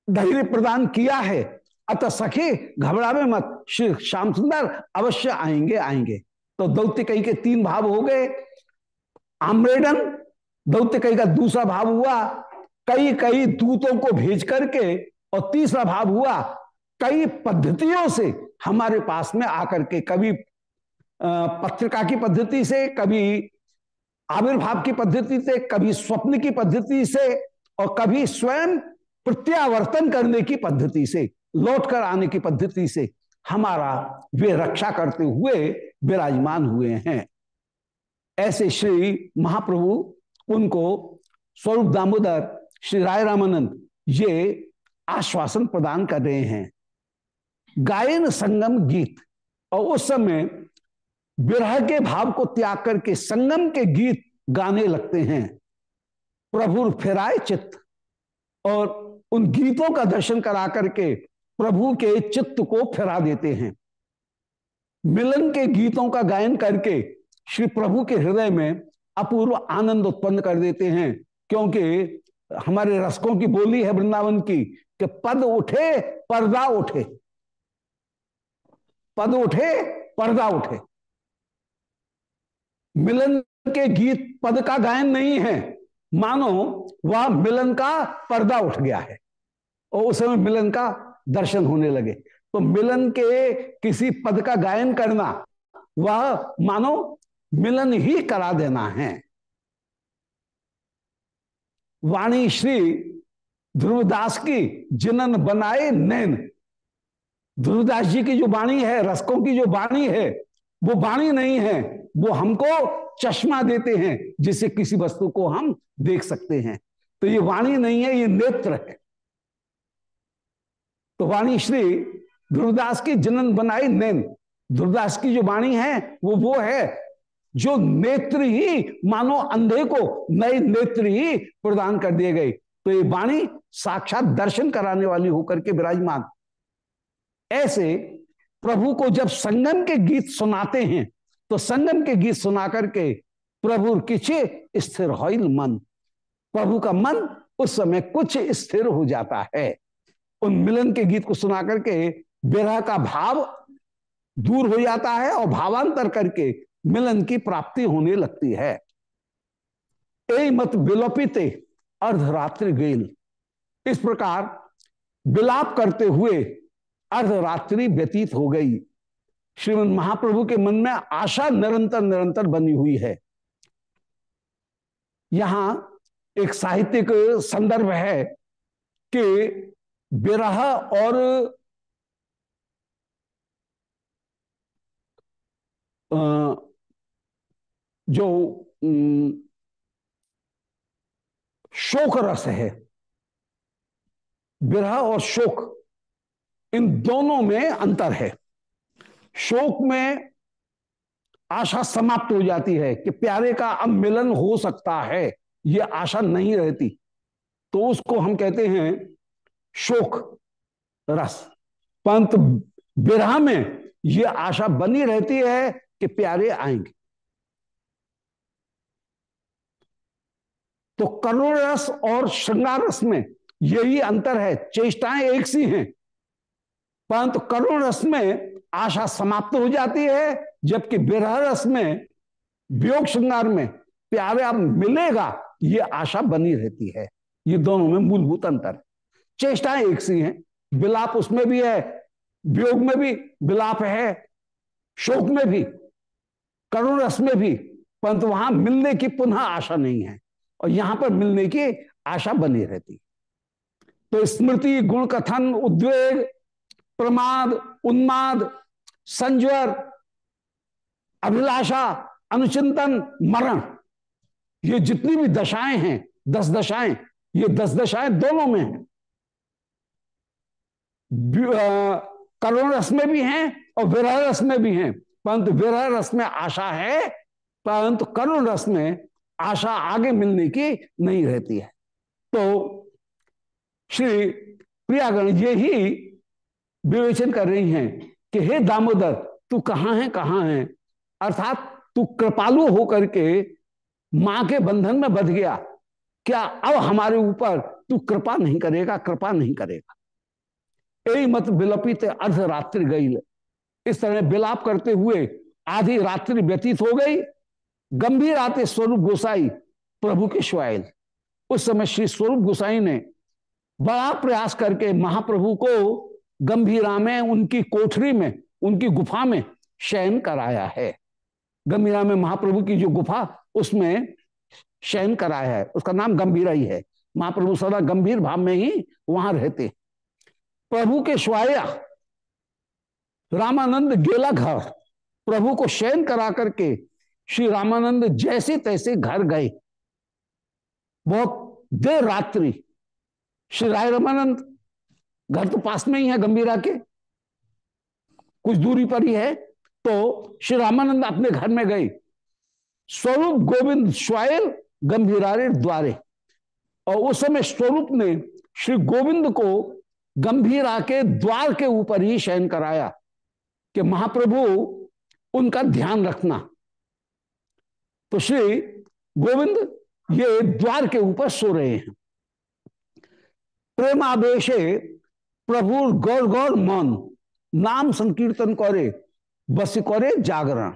S1: धैर्य प्रदान किया है। अतः सखी, घबरावे मत। श्री श्याम सुंदर अवश्य आएँगे आएँगे। तो दौत्य कई के तीन भाव हो गए। आम्रेडन, दौत्य कई का दूसरा भाव हुआ। कई कई दूतों को भेज करके और तीसरा भाव हुआ। कई पद्धतियों से हमारे पास में आकर के कभी पत्रिका की पद्धति से, कभी आविर्भाव की पद्धति से, कभी स्वप्न की पद्धति से और कभी स्वयं प्रत्यावर्तन करने की पद्धति से लौट कर आने की पद्धति से हमारा वे रक्षा करते हुए विराजमान हुए हैं। ऐसे श्री महाप्रभु, उनको स्वरूप दामोदर, श्री राय रामानंद ये आश्वासन प्रदान कर रहे हैं। गायन संगम गीत। और उस समय विरह के भाव को त्याग करके संगम के गीत गाने लगते हैं। प्रभु फेराए चित्त। और उन गीतों का दर्शन करा करके प्रभु के चित्त को फेरा देते हैं। मिलन के गीतों का गायन करके श्री प्रभु के हृदय में अपूर्व आनंद उत्पन्न कर देते हैं। क्योंकि हमारे रसकों की बोली है वृंदावन की कि पद उठे, पर्दा उठे। पद उठे, पर्दा उठे। मिलन के गीत पद का गायन नहीं है। मानो वह मिलन का पर्दा उठ गया है और उस समय मिलन का दर्शन होने लगे। तो मिलन के किसी पद का गायन करना, वह मानो मिलन ही करा देना है। वाणी श्री ध्रुवदास की जिनन बनाए नैन ध्रुवदास जी की जो वाणी है, रसकों की जो वाणी है, वो वाणी नहीं है। वो हमको चश्मा देते हैं जिससे किसी वस्तु को हम देख सकते हैं। तो ये वाणी नहीं है, ये नेत्र है। तो वाणी श्री ध्रुवदास की जनन बनाई नैन। ध्रुवदास की जो वाणी है, वो वो है, जो नेत्र ही, मानो अंधे को नए नेत्र ही प्रदान कर दिए गए। तो ये वाणी साक्षात दर्शन कराने वाली होकर के विराजमान। ऐसे प्रभु को जब संगम के गीत सुनाते हैं तो संगम के गीत सुना करके प्रभु किचे स्थिर होइल मन। प्रभु का मन उस समय कुछ स्थिर हो जाता है। उन मिलन के गीत को सुना करके विरह का भाव दूर हो जाता है और भावांतर करके मिलन की प्राप्ति होने लगती है। ए मत विलोपिते अर्धरात्रि गेल। इस प्रकार विलाप करते हुए अर्धरात्रि व्यतीत हो गई। श्रीमद महाप्रभु के मन में आशा निरंतर निरंतर बनी हुई है। यहाँ एक साहित्यिक संदर्भ है कि विरह और जो शोक रस है विरह और शोक इन दोनों में अंतर है। शोक में आशा समाप्त हो जाती है कि प्यारे का अब मिलन हो सकता है यह आशा नहीं रहती। तो उसको हम कहते हैं शोक रस। पंत विरह में यह आशा बनी रहती है कि प्यारे आएँगे। तो करुण रस और श्रृंगार रस में यही अंतर है। चेष्टाएँ एक सी हैं। परंतु करुण रस में आशा समाप्त हो जाती है, जबकि विरह रस में, वियोग श्रृंगार में प्यारे अब मिलेगा, ये आशा बनी रहती है। ये दोनों में मूलभूत अंतर चेष्टाएँ एक सी हैं। विलाप उसमें भी है, वियोग में भी विलाप है, शोक में भी, करुण रस में भी, परंतु वहाँ मिलने की पुनः आशा नहीं है, और यहाँ पर मिलने की आशा बनी रहती तो स्मृति, गुण कथन, उद्वेग प्रमाद, उन्माद, संज्वर, अभिलाषा, अनुचिंतन, मरण। ये जितनी भी दशाएँ हैं, दस दशाएँ, ये दस दशाएँ दोनों में हैं। करुण रस में भी हैं और विरह रस में भी हैं। परंतु विरह रस में आशा है, परंतु करुण रस में आशा आगे मिलने की नहीं रहती है। तो श्री प्रियागण, ये ही विवेचन कर रही हैं कि हे दामोदर, तू कहाँ है कहाँ है? अर्थात तू कृपालु होकर के माँ के बंधन में बध गया। क्या अब हमारे ऊपर तू कृपा नहीं करेगा, कृपा नहीं करेगा? यही मत विलपित अर्धरात्रि गई इस तरह विलाप करते हुए आधी रात्रि व्यतीत हो गई। गंभीर आते स्वरूप गोसाई प्रभु के श्वायल उस समय श्री स्वरूप गोसाई ने बड़ा प्रयास करके महाप्रभु को गंभीरा में, उनकी कोठरी में, उनकी गुफा में शयन कराया है। गंभीरा में महाप्रभु की जो गुफा, उसमें शयन कराया है। उसका नाम गंभीरा ही है। महाप्रभु सदा गंभीर भाव में ही वहाँ रहते प्रभु के स्वाया, रामानंद गेला घर, प्रभु को शयन करा करके श्री रामानंद जैसे तैसे घर गए। बहुत देर रात्रि, श्री राय रामानंद घर तो पास में ही है गंभीरा के। कुछ दूरी पर ही है। तो श्री रामानंद अपने घर में गए। स्वरूप गोविंद स्वायल गंभीरारे द्वारे। और उस समय स्वरूप ने श्री गोविंद को गंभीरा के द्वार के ऊपर ही शयन कराया कि महाप्रभु, उनका ध्यान रखना। तो श्री गोविंद ये द्वार के ऊपर सो रहे हैं। प्रेमावेशे प्रभु गौर गौर मन, नाम संकीर्तन करे, बस करे जागरण।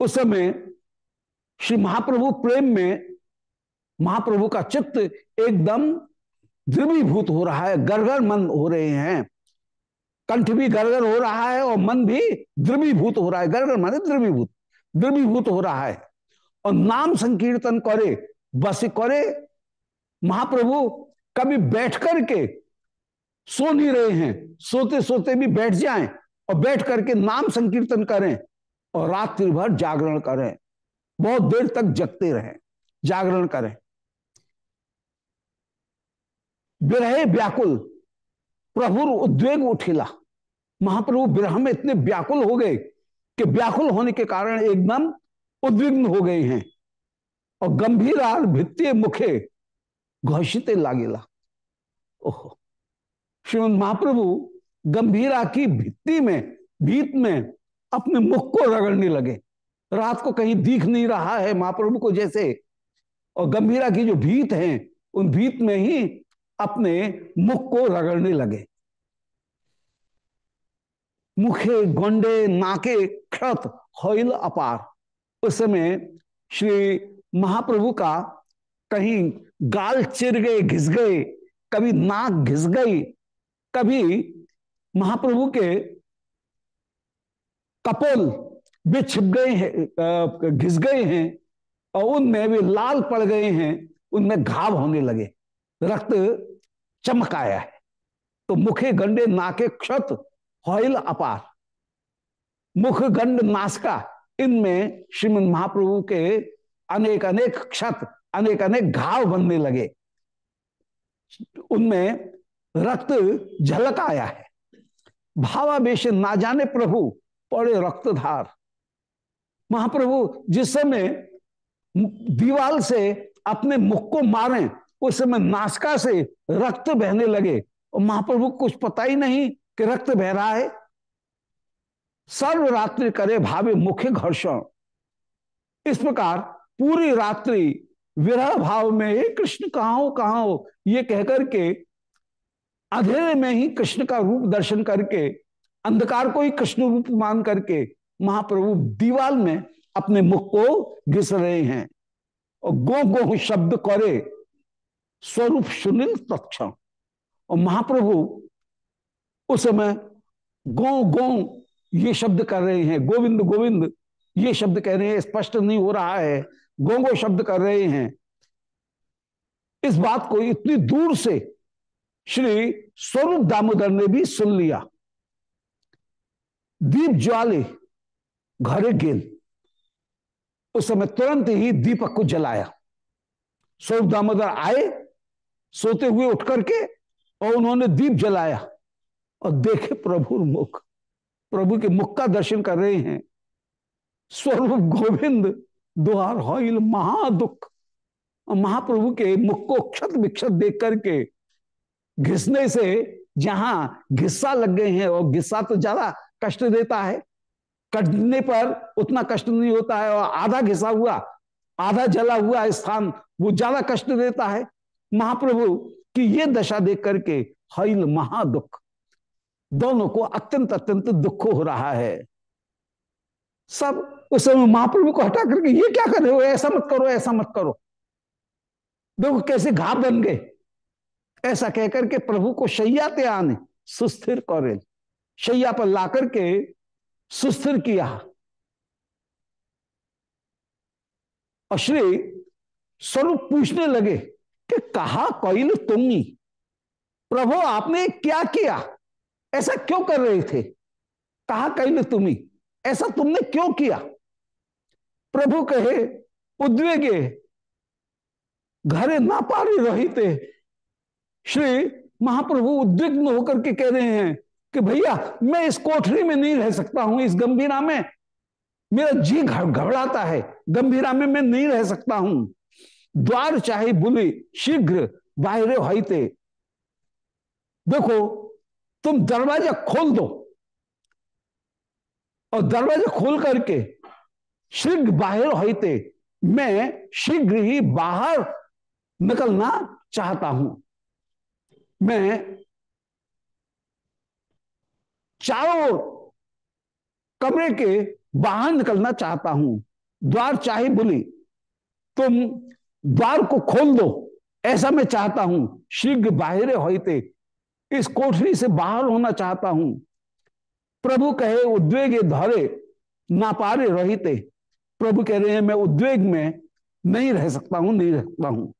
S1: उस समय श्री महाप्रभु प्रेम में, महाप्रभु का चित्त एकदम द्रवीभूत हो रहा है गरगर मन हो रहे हैं। कंठ भी गरगर हो रहा है और मन भी द्रवीभूत हो रहा है। गरगर मन द्रवीभूत द्रवीभूत हो रहा है। और नाम संकीर्तन करे, बस करे, महाप्रभु कभी बैठ करके सो नहीं रहे हैं। सोते सोते भी बैठ जाएँ और बैठ करके नाम संकीर्तन करें और रात्रि भर जागरण करें। बहुत देर तक जगते रहें, जागरण करें। विरहे व्याकुल प्रभु उद्वेग उठिला। महाप्रभु विरह में इतने व्याकुल हो गए कि व्याकुल होने के कारण एकदम उद्विग्न हो गए हैं और गंभीर आर भित्तीय मुखे घोषित लागेला। ओहो। श्रीमद महाप्रभु गंभीरा की भित्ति में, भीत में अपने मुख को रगड़ने लगे। रात को कहीं दिख नहीं रहा है महाप्रभु को जैसे। और गंभीरा की जो भीत है, उन भीत में ही अपने मुख को रगड़ने लगे। मुखे, गोंडे, नाके क्षत होइल अपार। उस समय श्री महाप्रभु का कहीं गाल चिर गए, घिस गए, कभी नाक घिस गई कभी महाप्रभु के कपोल भी छिप गए हैं घिस गए हैं और उनमें वे लाल पड़ गए हैं, उनमें घाव होने लगे, रक्त चमक आया है। तो मुखे गंडे नाके क्षत, हॉयल अपार। मुख गंड नासका इनमें श्रीमद महाप्रभु के अनेक अनेक क्षत अनेक अनेक घाव बनने लगे। उनमें रक्त झलक आया है। भावावेश ना जाने प्रभु, पड़े रक्तधार। महाप्रभु, जिस समय दीवाल से अपने मुख को मारे, उस समय नासका से रक्त बहने लगे। और महाप्रभु, कुछ पता ही नहीं कि रक्त बह रहा है। सर्वरात्रि करे भावे मुख्य घर्षण। इस प्रकार पूरी रात्रि विरह भाव में कृष्ण, कहा हो कहा हो? ये कहकर के अंधेरे में ही कृष्ण का रूप दर्शन करके, अंधकार को ही कृष्ण रूप मान करके महाप्रभु दीवाल में अपने मुख को घिस रहे हैं और गो गो शब्द करे, स्वरूप सुनील तत्म और महाप्रभु उस समय गो गो ये शब्द कर रहे हैं, गोविंद गोविंद ये शब्द कह रहे हैं, स्पष्ट नहीं हो रहा है, गो गो शब्द कर रहे हैं। इस बात को इतनी दूर से श्री स्वरूप दामोदर ने भी सुन लिया। दीप ज्वाले, घरे गेल। उस समय तुरंत ही दीपक को जलाया। स्वरूप दामोदर आए, सोते हुए उठ करके और उन्होंने दीप जलाया और देखे प्रभु मुख। प्रभु के मुख का दर्शन कर रहे हैं। स्वरूप गोविंद हॉल महादुख। महाप्रभु के मुख को क्षत विक्षत देख करके घिसने से जहाँ घिस्सा लग गए हैं और घिस्सा तो ज़्यादा कष्ट देता है, कटने पर उतना कष्ट नहीं होता है और आधा घिसा हुआ, आधा जला हुआ स्थान वो ज़्यादा कष्ट देता है। महाप्रभु की ये दशा देख करके हईल महादुख दोनों को अत्यंत अत्यंत दुख हो रहा है। सब उस समय महाप्रभु को हटा करके ये क्या कर रहे हो? ऐसा मत करो, ऐसा मत करो। देखो कैसे घा बन गए। ऐसा कहकर के प्रभु को शैया ते आने, सुस्थिर कौरे शैया पर ला करके सुस्थिर किया। और श्री स्वरूप पूछने लगे कि कहा कैल तुम प्रभु, आपने क्या किया? ऐसा क्यों कर रहे थे? कहा कैल तुम ऐसा तुमने क्यों किया? प्रभु कहे, उद्वेगे, घरे ना पारे रहते श्री महाप्रभु उद्विग्न होकर के कह रहे हैं कि भैया, मैं इस कोठरी में नहीं रह सकता हूँ, इस गंभीरा में। मेरा जी घबराता है, गंभीरा में मैं नहीं रह सकता हूँ। द्वार चाहे बुली शीघ्र बाहरे होते देखो, तुम दरवाज़ा खोल दो। और दरवाज़ा खोल करके शीघ्र बाहर होते मैं शीघ्र ही बाहर निकलना चाहता हूँ। मैं चारों कमरे के बाहर निकलना चाहता हूँ। द्वार चाहे बोली तुम द्वार को खोल दो, ऐसा मैं चाहता हूँ। शीघ्र बाहरे होते इस कोठरी से बाहर होना चाहता हूँ। प्रभु कहे, उद्वेग धरे ना पारे रहते। प्रभु कह रहे हैं, मैं उद्वेग में नहीं रह सकता हूँ, नहीं रह सकता हूँ।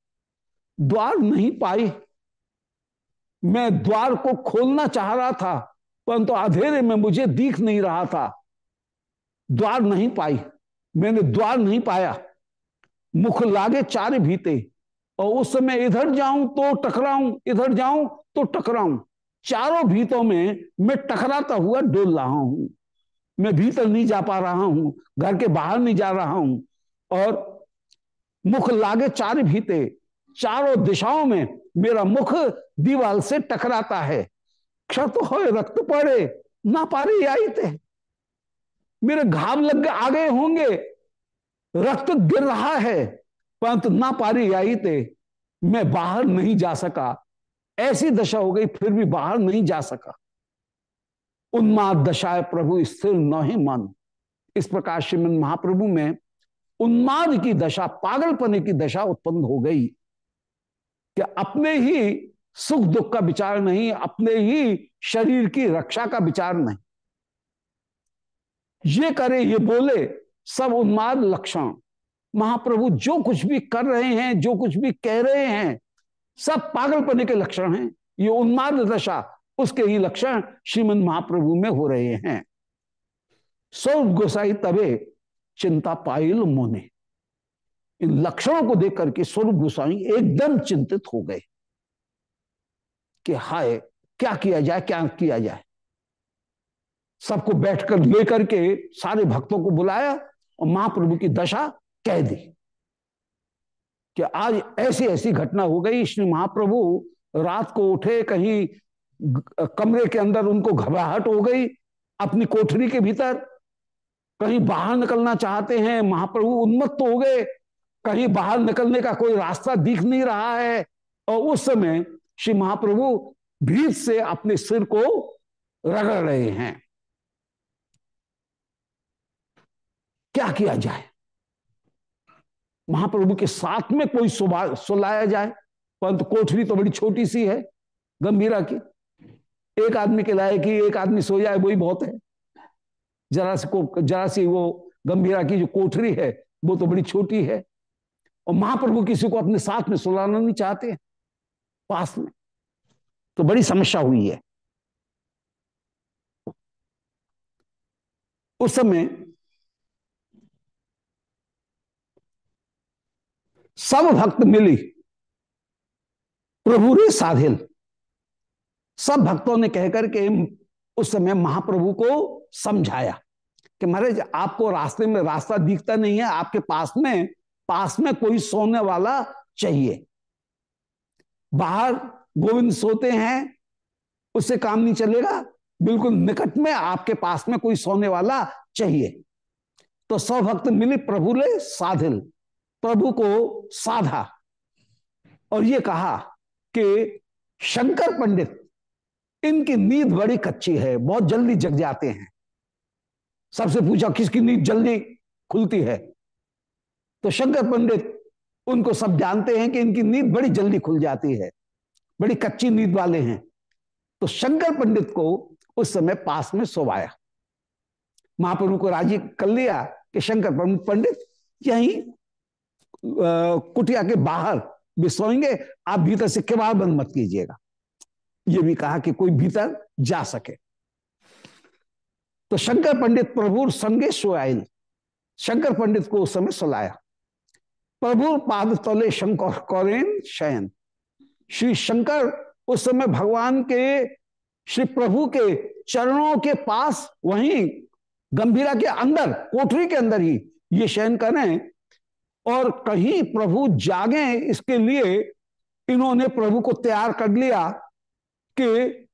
S1: द्वार नहीं पाई मैं द्वार को खोलना चाह रहा था, परंतु तो अंधेरे में मुझे दिख नहीं रहा था। द्वार नहीं पाई। मैंने द्वार नहीं पाया। मुख लागे चार भीते, और उस समय इधर जाऊँ तो टकराऊं, इधर जाऊँ तो टकराऊं। चारों भीतों में मैं टकराता हुआ डोल रहा हूँ। मैं भीतर नहीं जा पा रहा हूँ, घर के बाहर नहीं जा रहा हूँ, और मुख लागे चार भीते। चारों दिशाओं में मेरा मुख दीवाल से टकराता है। क्षत हो रक्त पड़े ना पारे आई थे मेरे घाव लग आ गए होंगे, रक्त गिर रहा है, परंतु ना पारी आई थे मैं बाहर नहीं जा सका। ऐसी दशा हो गई, फिर भी बाहर नहीं जा सका। उन्माद दशा प्रभु, स्थिर न ही मन। इस प्रकार श्रीमन महाप्रभु में उन्माद की दशा, पागलपने की दशा उत्पन्न हो गई। कि अपने ही सुख दुख का विचार नहीं, अपने ही शरीर की रक्षा का विचार नहीं। ये करे, ये बोले, सब उन्माद लक्षण। महाप्रभु जो कुछ भी कर रहे हैं, जो कुछ भी कह रहे हैं, सब पागलपने के लक्षण हैं। ये उन्माद दशा, उसके ही लक्षण श्रीमद महाप्रभु में हो रहे हैं। सौ गोसाई तबे चिंता पाइल मोने। इन लक्षणों को देख करके स्वरूप गोस्वामी एकदम चिंतित हो गए कि हाय, क्या किया जाए, क्या किया जाए। सबको बैठकर लेकर के सारे भक्तों को बुलाया और महाप्रभु की दशा कह दी कि आज ऐसी ऐसी घटना हो गई, श्री महाप्रभु रात को उठे, कहीं कमरे के अंदर उनको घबराहट हो गई अपनी कोठरी के भीतर, कहीं बाहर निकलना चाहते हैं, महाप्रभु उन्मत्त तो हो गए। कहीं बाहर निकलने का कोई रास्ता दिख नहीं रहा है। और उस समय श्री महाप्रभु भीत से अपने सिर को रगड़ रहे हैं। क्या किया जाए? महाप्रभु के साथ में कोई सुलाया जाए? परंतु कोठरी तो बड़ी छोटी सी है, गंभीरा की। एक आदमी के लाए कि एक आदमी सो जाए, वही बहुत है। जरा सी को, जरा सी वो गंभीरा की जो कोठरी है, वो तो बड़ी छोटी है। और महाप्रभु किसी को अपने साथ में सुलाना नहीं चाहते पास में। तो बड़ी समस्या हुई है। उस समय सब भक्त मिली। प्रभु रे साधिल। सब भक्तों ने कहकर के उस समय महाप्रभु को समझाया कि महाराज, आपको रास्ते में रास्ता दिखता नहीं है, आपके पास में पास में कोई सोने वाला चाहिए। बाहर गोविंद सोते हैं, उससे काम नहीं चलेगा। बिल्कुल निकट में आपके पास में कोई सोने वाला चाहिए। तो सौ भक्त मिले प्रभु ले साधिल, प्रभु को साधा। और ये कहा कि शंकर पंडित, इनकी नींद बड़ी कच्ची है, बहुत जल्दी जग जाते हैं। सबसे पूछा, किसकी नींद जल्दी खुलती है? तो शंकर पंडित उनको सब जानते हैं कि इनकी नींद बड़ी जल्दी खुल जाती है, बड़ी कच्ची नींद वाले हैं। तो शंकर पंडित को उस समय पास में सोवाया। महाप्रभु को राज़ी कर लिया कि शंकर पंडित यही कुटिया के बाहर भी सोएँगे, आप भीतर से किवाड़ बंद मत कीजिएगा। ये भी कहा कि कोई भीतर जा सके। तो शंकर पंडित प्रभु संगे सोयाल शंकर पंडित को उस समय सुलाया। प्रभु पाद तले शंकर कौरेन शयन। श्री शंकर उस समय भगवान के, श्री प्रभु के चरणों के पास वहीं गंभीरा के अंदर, कोठरी के अंदर ही ये शयन करें और कहीं प्रभु जागे, इसके लिए इन्होंने प्रभु को तैयार कर लिया कि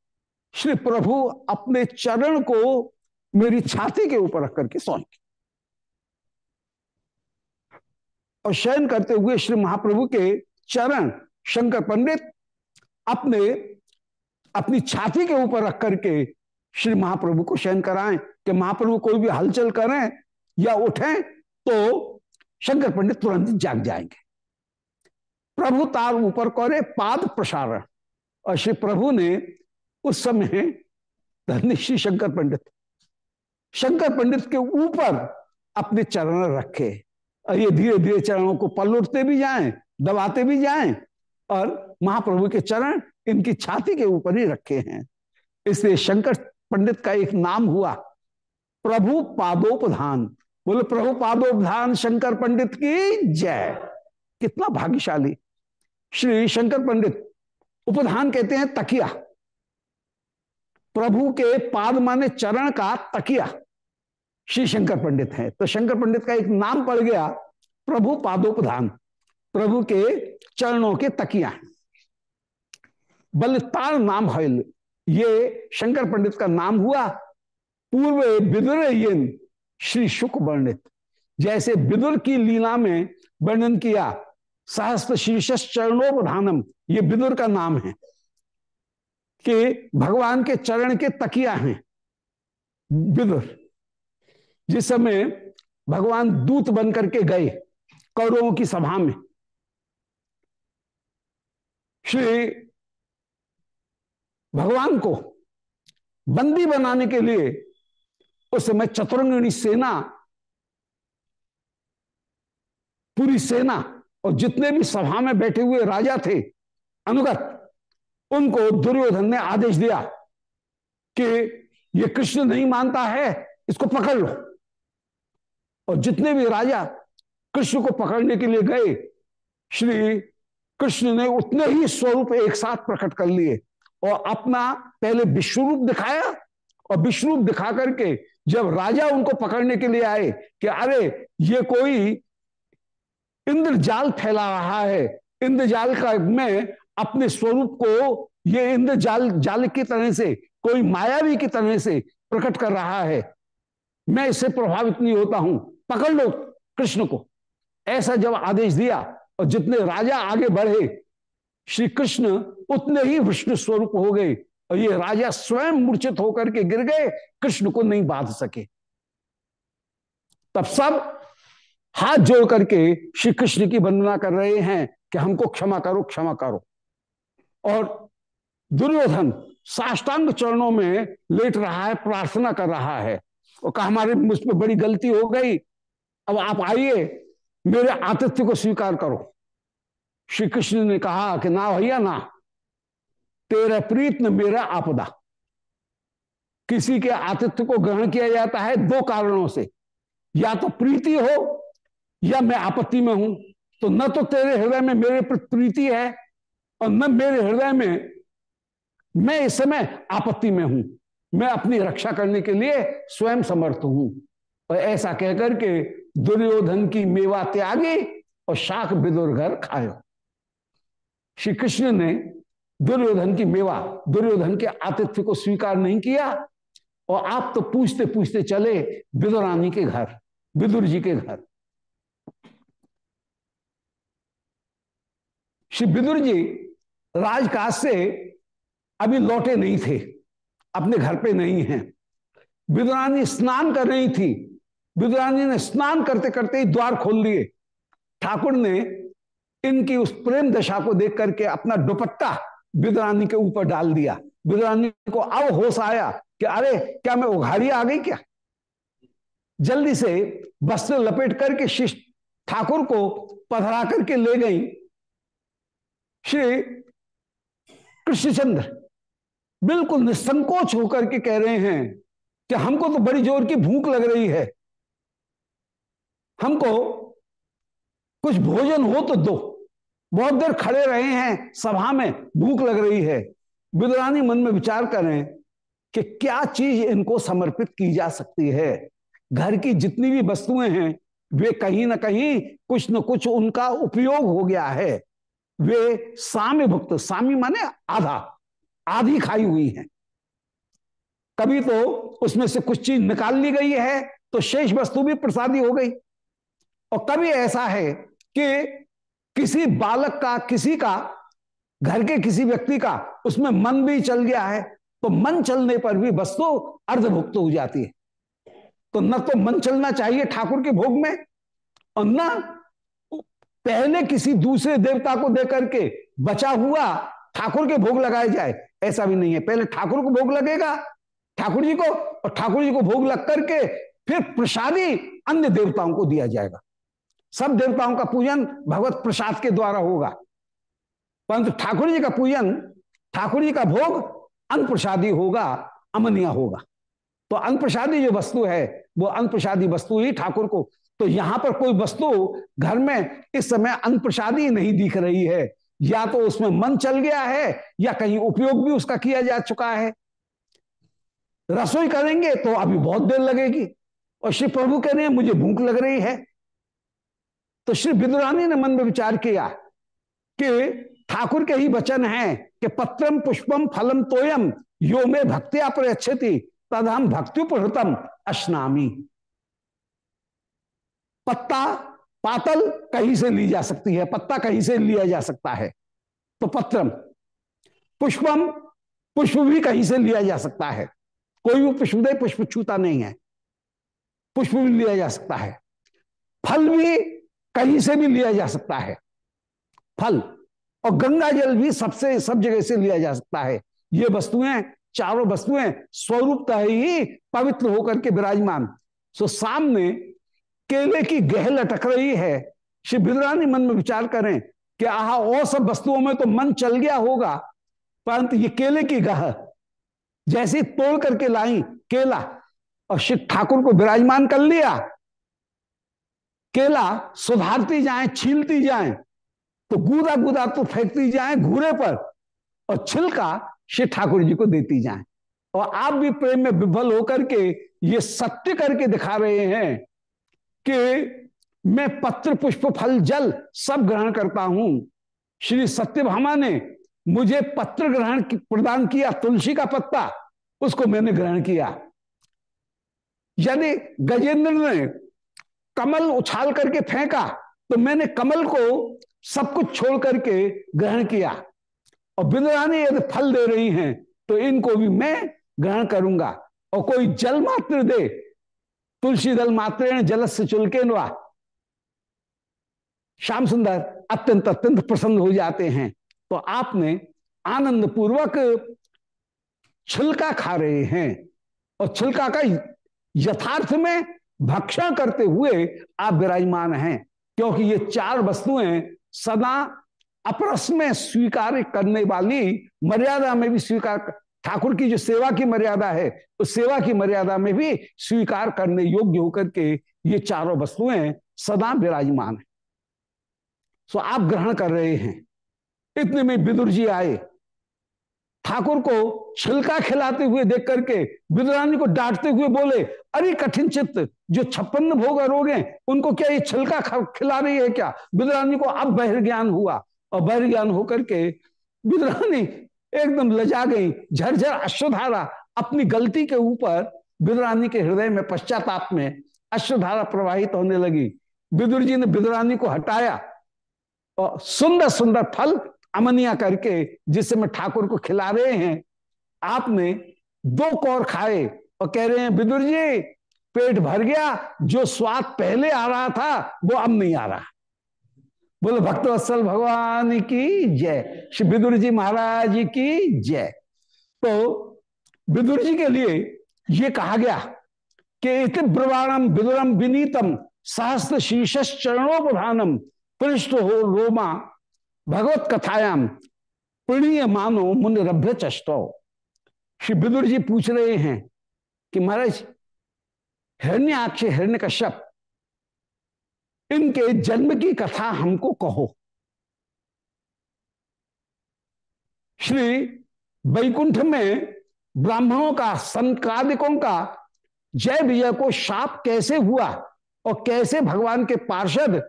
S1: श्री प्रभु अपने चरण को मेरी छाती के ऊपर रख करके सोएँगे और शयन करते हुए श्री महाप्रभु के चरण शंकर पंडित अपने, अपनी छाती के ऊपर रख करके श्री महाप्रभु को शयन कराएँ कि महाप्रभु कोई भी हलचल करें या उठें तो शंकर पंडित तुरंत जाग जाएँगे। प्रभु तार ऊपर करे, पाद प्रसारण। और श्री प्रभु ने उस समय धन्य श्री शंकर पंडित शंकर पंडित के ऊपर अपने चरण रखे। और ये धीरे धीरे चरणों को पलटते भी जाएँ, दबाते भी जाएँ, और महाप्रभु के चरण इनकी छाती के ऊपर ही रखे हैं। इसलिए शंकर पंडित का एक नाम हुआ, प्रभु पादोपधान। बोले, प्रभु पादोपधान शंकर पंडित की जय। कितना भाग्यशाली। श्री शंकर पंडित उपधान कहते हैं तकिया। प्रभु के पाद माने चरण का तकिया। श्री शंकर पंडित है। तो शंकर पंडित का एक नाम पड़ गया, प्रभु पादोपधान, प्रभु के चरणों के तकिया बलितार नाम है, ये शंकर पंडित का नाम हुआ। पूर्व विदुर श्री शुक वर्णित। जैसे विदुर की लीला में वर्णन किया, सहस्त्र शीर्ष चरणोपधानम, ये विदुर का नाम है। कि भगवान के चरण के तकिया हैं विदुर जिस समय भगवान दूत बन करके गए कौरवों की सभा में, श्री भगवान को बंदी बनाने के लिए उस समय चतुरंगिणी सेना, पूरी सेना और जितने भी सभा में बैठे हुए राजा थे, अनुगत, उनको दुर्योधन ने आदेश दिया कि ये कृष्ण नहीं मानता है, इसको पकड़ लो। और जितने भी राजा कृष्ण को पकड़ने के लिए गए, श्री कृष्ण ने उतने ही स्वरूप एक साथ प्रकट कर लिए और अपना पहले विश्वरूप दिखाया और विश्वरूप दिखा करके जब राजा उनको पकड़ने के लिए आए कि अरे, ये कोई इंद्रजाल फैला रहा है, इंद्रजाल का में अपने स्वरूप को ये इंद्रजाल जाल की तरह से, कोई मायावी की तरह से प्रकट कर रहा है। मैं इससे प्रभावित नहीं होता हूँ। पकड़ लो कृष्ण को। ऐसा जब आदेश दिया और जितने राजा आगे बढ़े, श्री कृष्ण उतने ही विष्णु स्वरूप हो गए और ये राजा स्वयं मूर्छित होकर के गिर गए, कृष्ण को नहीं बाँध सके। तब सब हाथ जोड़ करके श्री कृष्ण की वंदना कर रहे हैं कि हमको क्षमा करो क्षमा करो। और दुर्योधन साष्टांग चरणों में लेट रहा है, प्रार्थना कर रहा है और कहा, हमारे मुझ पर बड़ी गलती हो गई अब आप आइए, मेरे आतिथ्य को स्वीकार करो। श्री कृष्ण ने कहा कि ना भैया, ना। तेरा प्रीत न मेरा आपदा। किसी के आतिथ्य को ग्रहण किया जाता है दो कारणों से। या तो प्रीति हो, या मैं आपत्ति में हूँ। तो न तो तेरे हृदय में मेरे प्रति प्रीति है, और न मेरे हृदय में मैं इस समय आपत्ति में हूँ। मैं अपनी रक्षा करने के लिए स्वयं समर्थ हूँ। और ऐसा कहकर के दुर्योधन की मेवा त्यागी और शाख बिदुर घर खायो। श्री कृष्ण ने दुर्योधन की मेवा, दुर्योधन के आतिथ्य को स्वीकार नहीं किया और आप तो पूछते पूछते चले विदुरानी के घर, बिदुर जी के घर। श्री बिदुर जी राजकाज से अभी लौटे नहीं थे, अपने घर पे नहीं हैं। विदुरानी स्नान कर रही थी विदुरानी ने स्नान करते करते ही द्वार खोल दिए। ठाकुर ने इनकी उस प्रेम दशा को देख करके अपना दुपट्टा विदुरानी के ऊपर डाल दिया। विदुरानी को अब होश आया कि अरे, क्या मैं उघाड़ी आ गई क्या? जल्दी से वस्त्र लपेट करके शिष्ट ठाकुर को पधरा करके ले गई श्री कृष्णचंद्र। बिल्कुल निसंकोच होकर के कह रहे हैं कि हमको तो बड़ी ज़ोर की भूख लग रही है। हमको कुछ भोजन हो तो दो। बहुत देर खड़े रहे हैं, सभा में भूख लग रही है। विद्रानी मन में विचार करें कि क्या चीज़ इनको समर्पित की जा सकती है। घर की जितनी भी वस्तुएँ हैं, वे कहीं ना कहीं कुछ न कुछ उनका उपयोग हो गया है। वे साम्य भुक्त सामी माने आधा, आधी खाई हुई है। कभी तो उसमें से कुछ चीज़ निकाल ली गई है तो शेष वस्तु भी प्रसादी हो गई। और कभी ऐसा है कि किसी बालक का, किसी का, घर के किसी व्यक्ति का उसमें मन भी चल गया है तो मन चलने पर भी वस्तु तो अर्धभुक्त हो जाती है। तो न तो मन चलना चाहिए ठाकुर के भोग में, और न पहले किसी दूसरे देवता को देकर के बचा हुआ ठाकुर के भोग लगाए जाए, ऐसा भी नहीं है। पहले ठाकुर को भोग लगेगा, ठाकुर जी को, और ठाकुर जी को भोग लग करके फिर प्रसादी अन्य देवताओं को दिया जाएगा। सब देवताओं का पूजन भगवत प्रसाद के द्वारा होगा। परंतु ठाकुर जी का पूजन, ठाकुर जी का भोग अन्न प्रसादी होगा, अमनिया होगा। तो अन्न प्रसादी जो वस्तु है, वो अन्न प्रसादी वस्तु ही ठाकुर को। तो यहाँ पर कोई वस्तु घर में इस समय अन्न प्रसादी नहीं दिख रही है। या तो उसमें मन चल गया है, या कहीं उपयोग भी उसका किया जा चुका है। रसोई करेंगे तो अभी बहुत देर लगेगी। और श्री प्रभु कह रहे हैं, मुझे भूख लग रही है। तो श्री विदुरानी ने मन में विचार किया कि ठाकुर के ही वचन है कि पत्रम पुष्पम फलम तोयम, यो में भक्तिया प्रयच्छति तद हम भक्त्युपहृतम अश्नामी। पत्ता पातल कहीं से ली जा सकती है, पत्ता कहीं से लिया जा सकता है। तो पत्रम, पुष्पम पुष्प भी कहीं से लिया जा सकता है। कोई भी पुष्पदय पुष्प छूता नहीं है। पुष्प भी लिया जा सकता है। फल भी कहीं से भी लिया जा सकता है। फल और गंगा जल भी सबसे, सब जगह से लिया जा सकता है। ये वस्तुएँ, चारों वस्तुएँ स्वरूपता ही पवित्र होकर के विराजमान। सो सामने केले की गह लटक रही है। श्री बिदरानी मन में विचार करें कि आह, और सब वस्तुओं में तो मन चल गया होगा, परंतु ये केले की गह जैसे तोड़ करके लाई, केला, और श्री ठाकुर को विराजमान कर लिया केला सुधारती जाए, छीलती जाए तो गुदा गुदा तो फेंकती जाए घूरे पर और छिलका श्री ठाकुर जी को देती जाए। और आप भी प्रेम में विफल होकर के ये सत्य करके दिखा रहे हैं कि मैं पत्र, पुष्प, फल, जल सब ग्रहण करता हूँ। श्री सत्यभामा ने मुझे पत्र ग्रहण प्रदान किया, तुलसी का पत्ता, उसको मैंने ग्रहण किया। यानी गजेंद्र ने कमल उछाल करके फेंका तो मैंने कमल को सब कुछ छोड़ करके ग्रहण किया। और बिंदरानी यदि फल दे रही हैं तो इनको भी मैं ग्रहण करूँगा। और कोई जल मात्र दे, तुलसी दल मात्र जल से चुलके श्याम सुंदर, अत्यंत अत्यंत प्रसन्न हो जाते हैं। तो आपने आनंद पूर्वक छिलका खा रहे हैं। और छिलका का यथार्थ में भक्षण करते हुए आप विराजमान हैं, क्योंकि ये चार वस्तुएँ सदा अपरस में स्वीकार करने वाली मर्यादा में भी स्वीकार ठाकुर की जो सेवा की मर्यादा है, उस सेवा की मर्यादा में भी स्वीकार करने योग्य होकर के ये चारों वस्तुएँ सदा विराजमान है। सो आप ग्रहण कर रहे हैं। इतने में विदुर जी आए। ठाकुर को छिलका खिलाते हुए देख करके विदुरानी को डांटते हुए बोले, अरे कठिन चित्त, जो छप्पन भोग रोग हैं, उनको क्या ये छिलका खिला रही है क्या? विदुरानी को अब बहिर्ज्ञान हुआ। और बहिर्ज्ञान होकर के विदुरानी एकदम लजा गई, झरझर अश्वधारा अपनी गलती के ऊपर विदुरानी के हृदय में पश्चाताप में अश्वधारा प्रवाहित होने लगी। विदुर जी ने विदुरानी को हटाया और सुंदर सुंदर फल अमनिया करके जिसे मैं ठाकुर को खिला रहे हैं, आपने दो कौर खाए और कह रहे हैं, विदुर जी, पेट भर गया, जो स्वाद पहले आ रहा था, वो अब नहीं आ रहा। बोलो भक्तवत्सल भगवान की जय। श्री विदुर जी महाराज की जय। तो विदुर जी के लिए ये कहा गया कि इत ब्रवाणम विदुरम विनीतम सहस्त्र शीर्ष चरणोपधानम पृष्ठ हो रोमा भगवत कथायाम प्रणीय मानो मुन रभ्य चष्टो। श्री विदुर जी पूछ रहे हैं कि महाराज, हिरण्याक्ष हिरण्य कश्यप इनके जन्म की कथा हमको कहो। श्री वैकुंठ में ब्राह्मणों का, संकादिकों का जय विजय को शाप कैसे हुआ और कैसे भगवान के पार्षद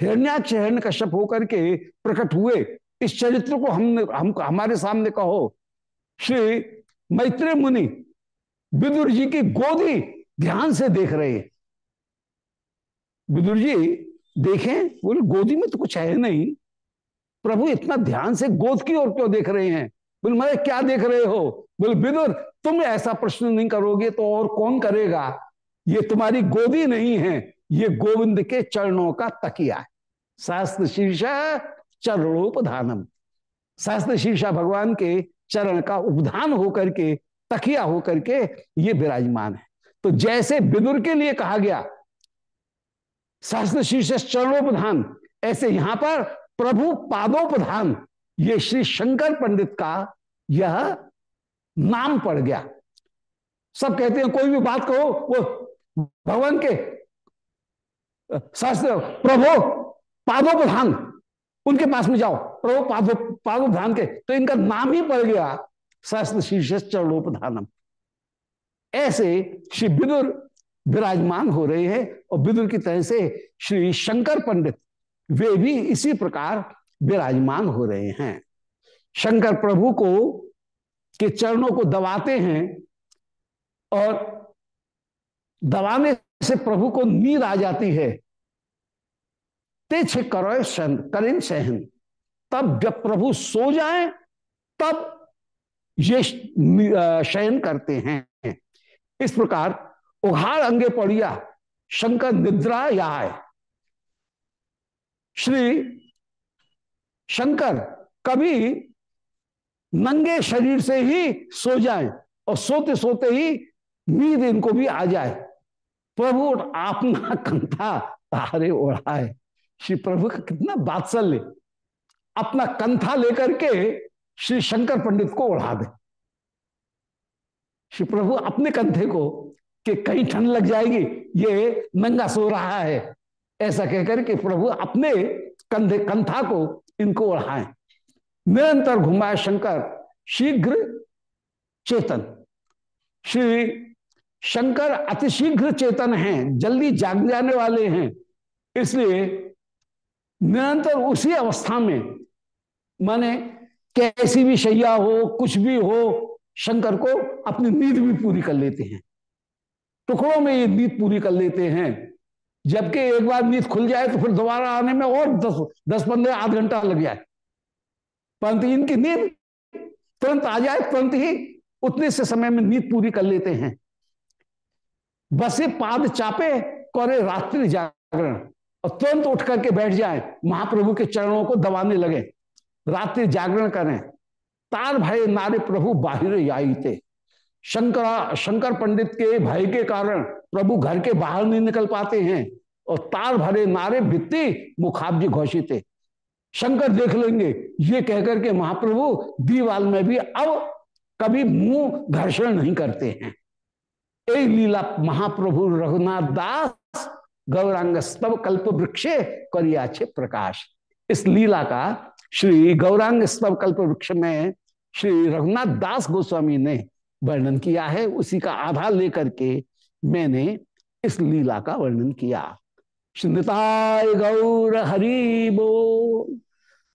S1: हिरण्याक्ष हिरण्य कश्यप होकर के प्रकट हुए। इस चरित्र को हमने, हम, हमारे सामने कहो। श्री मैत्री मुनि विदुर जी की गोदी ध्यान से देख रहे विदुर जी, देखें, बोले, गोदी में तो कुछ है नहीं। प्रभु इतना ध्यान से गोद की ओर क्यों देख रहे हैं? बोले, मैं क्या देख रहे हो? बोले, विदुर, तुम ऐसा प्रश्न नहीं करोगे तो और कौन करेगा? ये तुम्हारी गोदी नहीं है। ये गोविंद के चरणों का तकिया है। शास्त्र शीर्षा चरणोपधानम। शास्त्र शीर्षा भगवान के चरण का उपधान होकर के, तकिया होकर के ये विराजमान है। तो जैसे विदुर के लिए कहा गया, शास्त्र शीर्ष चरणोपधान, ऐसे यहाँ पर प्रभु पादोपधान, ये श्री शंकर पंडित का यह नाम पड़ गया। सब कहते हैं, कोई भी बात कहो, वो भगवान के शास्त्र प्रभु पादोपधान उनके पास में जाओ। प्रभु पादो पादोपधान के तो इनका नाम ही पड़ गया शास्त्र शीर्ष चरणोपधानम ऐसे श्री विदुर विराजमान हो रहे हैं और विदुर की तरह से श्री शंकर पंडित, वे भी इसी प्रकार विराजमान हो रहे हैं। शंकर प्रभु को, के चरणों को दबाते हैं और दबाने से प्रभु को नींद आ जाती है। तेज करो सहन करें सहन। तब जब प्रभु सो जाए, तब ये शयन करते हैं। इस प्रकार उघाड़ अंगे पड़िया, शंकर निद्रा या श्री शंकर कभी नंगे शरीर से ही सो जाए और सोते सोते ही नींद इनको भी आ जाए। प्रभु आपना कंथा तारे ओढ़ाए। श्री प्रभु का कितना बात्सल्य। अपना कंथा लेकर के श्री शंकर पंडित को ओढ़ा दे। श्री प्रभु अपने कंधे को कि कहीं ठंड लग जाएगी, ये नंगा सो रहा है। ऐसा कहकर के प्रभु अपने कंधे कंथा को इनको ओढ़ाए। निरंतर घुमाए शंकर, शीघ्र चेतन। श्री शंकर अतिशीघ्र चेतन हैं, जल्दी जाग जाने वाले हैं। इसलिए निरंतर उसी अवस्था में, माने कैसी भी शैया हो, कुछ भी हो, शंकर को अपनी नींद भी पूरी कर लेते हैं। टुकड़ों में ये नींद पूरी कर लेते हैं। जबकि एक बार नींद खुल जाए तो फिर दोबारा आने में और दस दस पंद्रह, आध घंटा लग जाए। परंतु इनकी नींद तुरंत आ जाए, तुरंत ही उतने से समय में नींद पूरी कर लेते हैं। बसे पाद चापे, करे रात्रि जागरण। और तुरंत उठ करके बैठ जाए। महाप्रभु के चरणों को दबाने लगे। रात्रि जागरण करें। तार भय नारे प्रभु बाहर आई थे शंकर शंकर पंडित के भय के कारण प्रभु घर के बाहर नहीं निकल पाते हैं और तार भरे नारे भित्ति मुखाब्जी घोषित। है शंकर देख लेंगे। ये कहकर के महाप्रभु दीवाल में भी अब कभी मुँह घर्षण नहीं करते हैं। एक लीला महाप्रभु रघुनाथ दास गौरांग स्तव कल्प वृक्षे करियाछे प्रकाश। इस लीला का श्री गौरांग स्तव कल्प वृक्ष में श्री रघुनाथ दास गोस्वामी ने वर्णन किया है। उसी का आधार लेकर के मैंने इस लीला का वर्णन किया। सुनताय गौर हरि बो।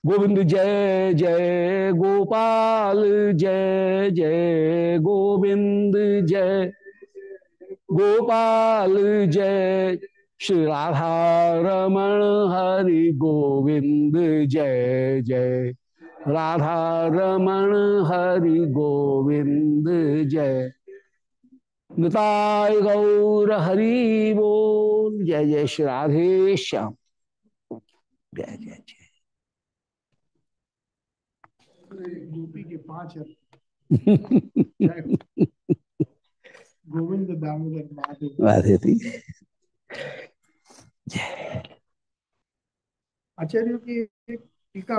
S1: गोविंद जय जय गोपाल, जय जय गोविंद, जय गोपाल, जय श्री राधा रमण हरि गोविंद जय जय। राधा रमण हरि गोविंद जय। नताय गौर हरि बोल। जय जय श्री राधे श्याम। जय जय जय।
S2: गोपी के पाँच गोविंद दामोदर महादेव। आचार्यों की टीका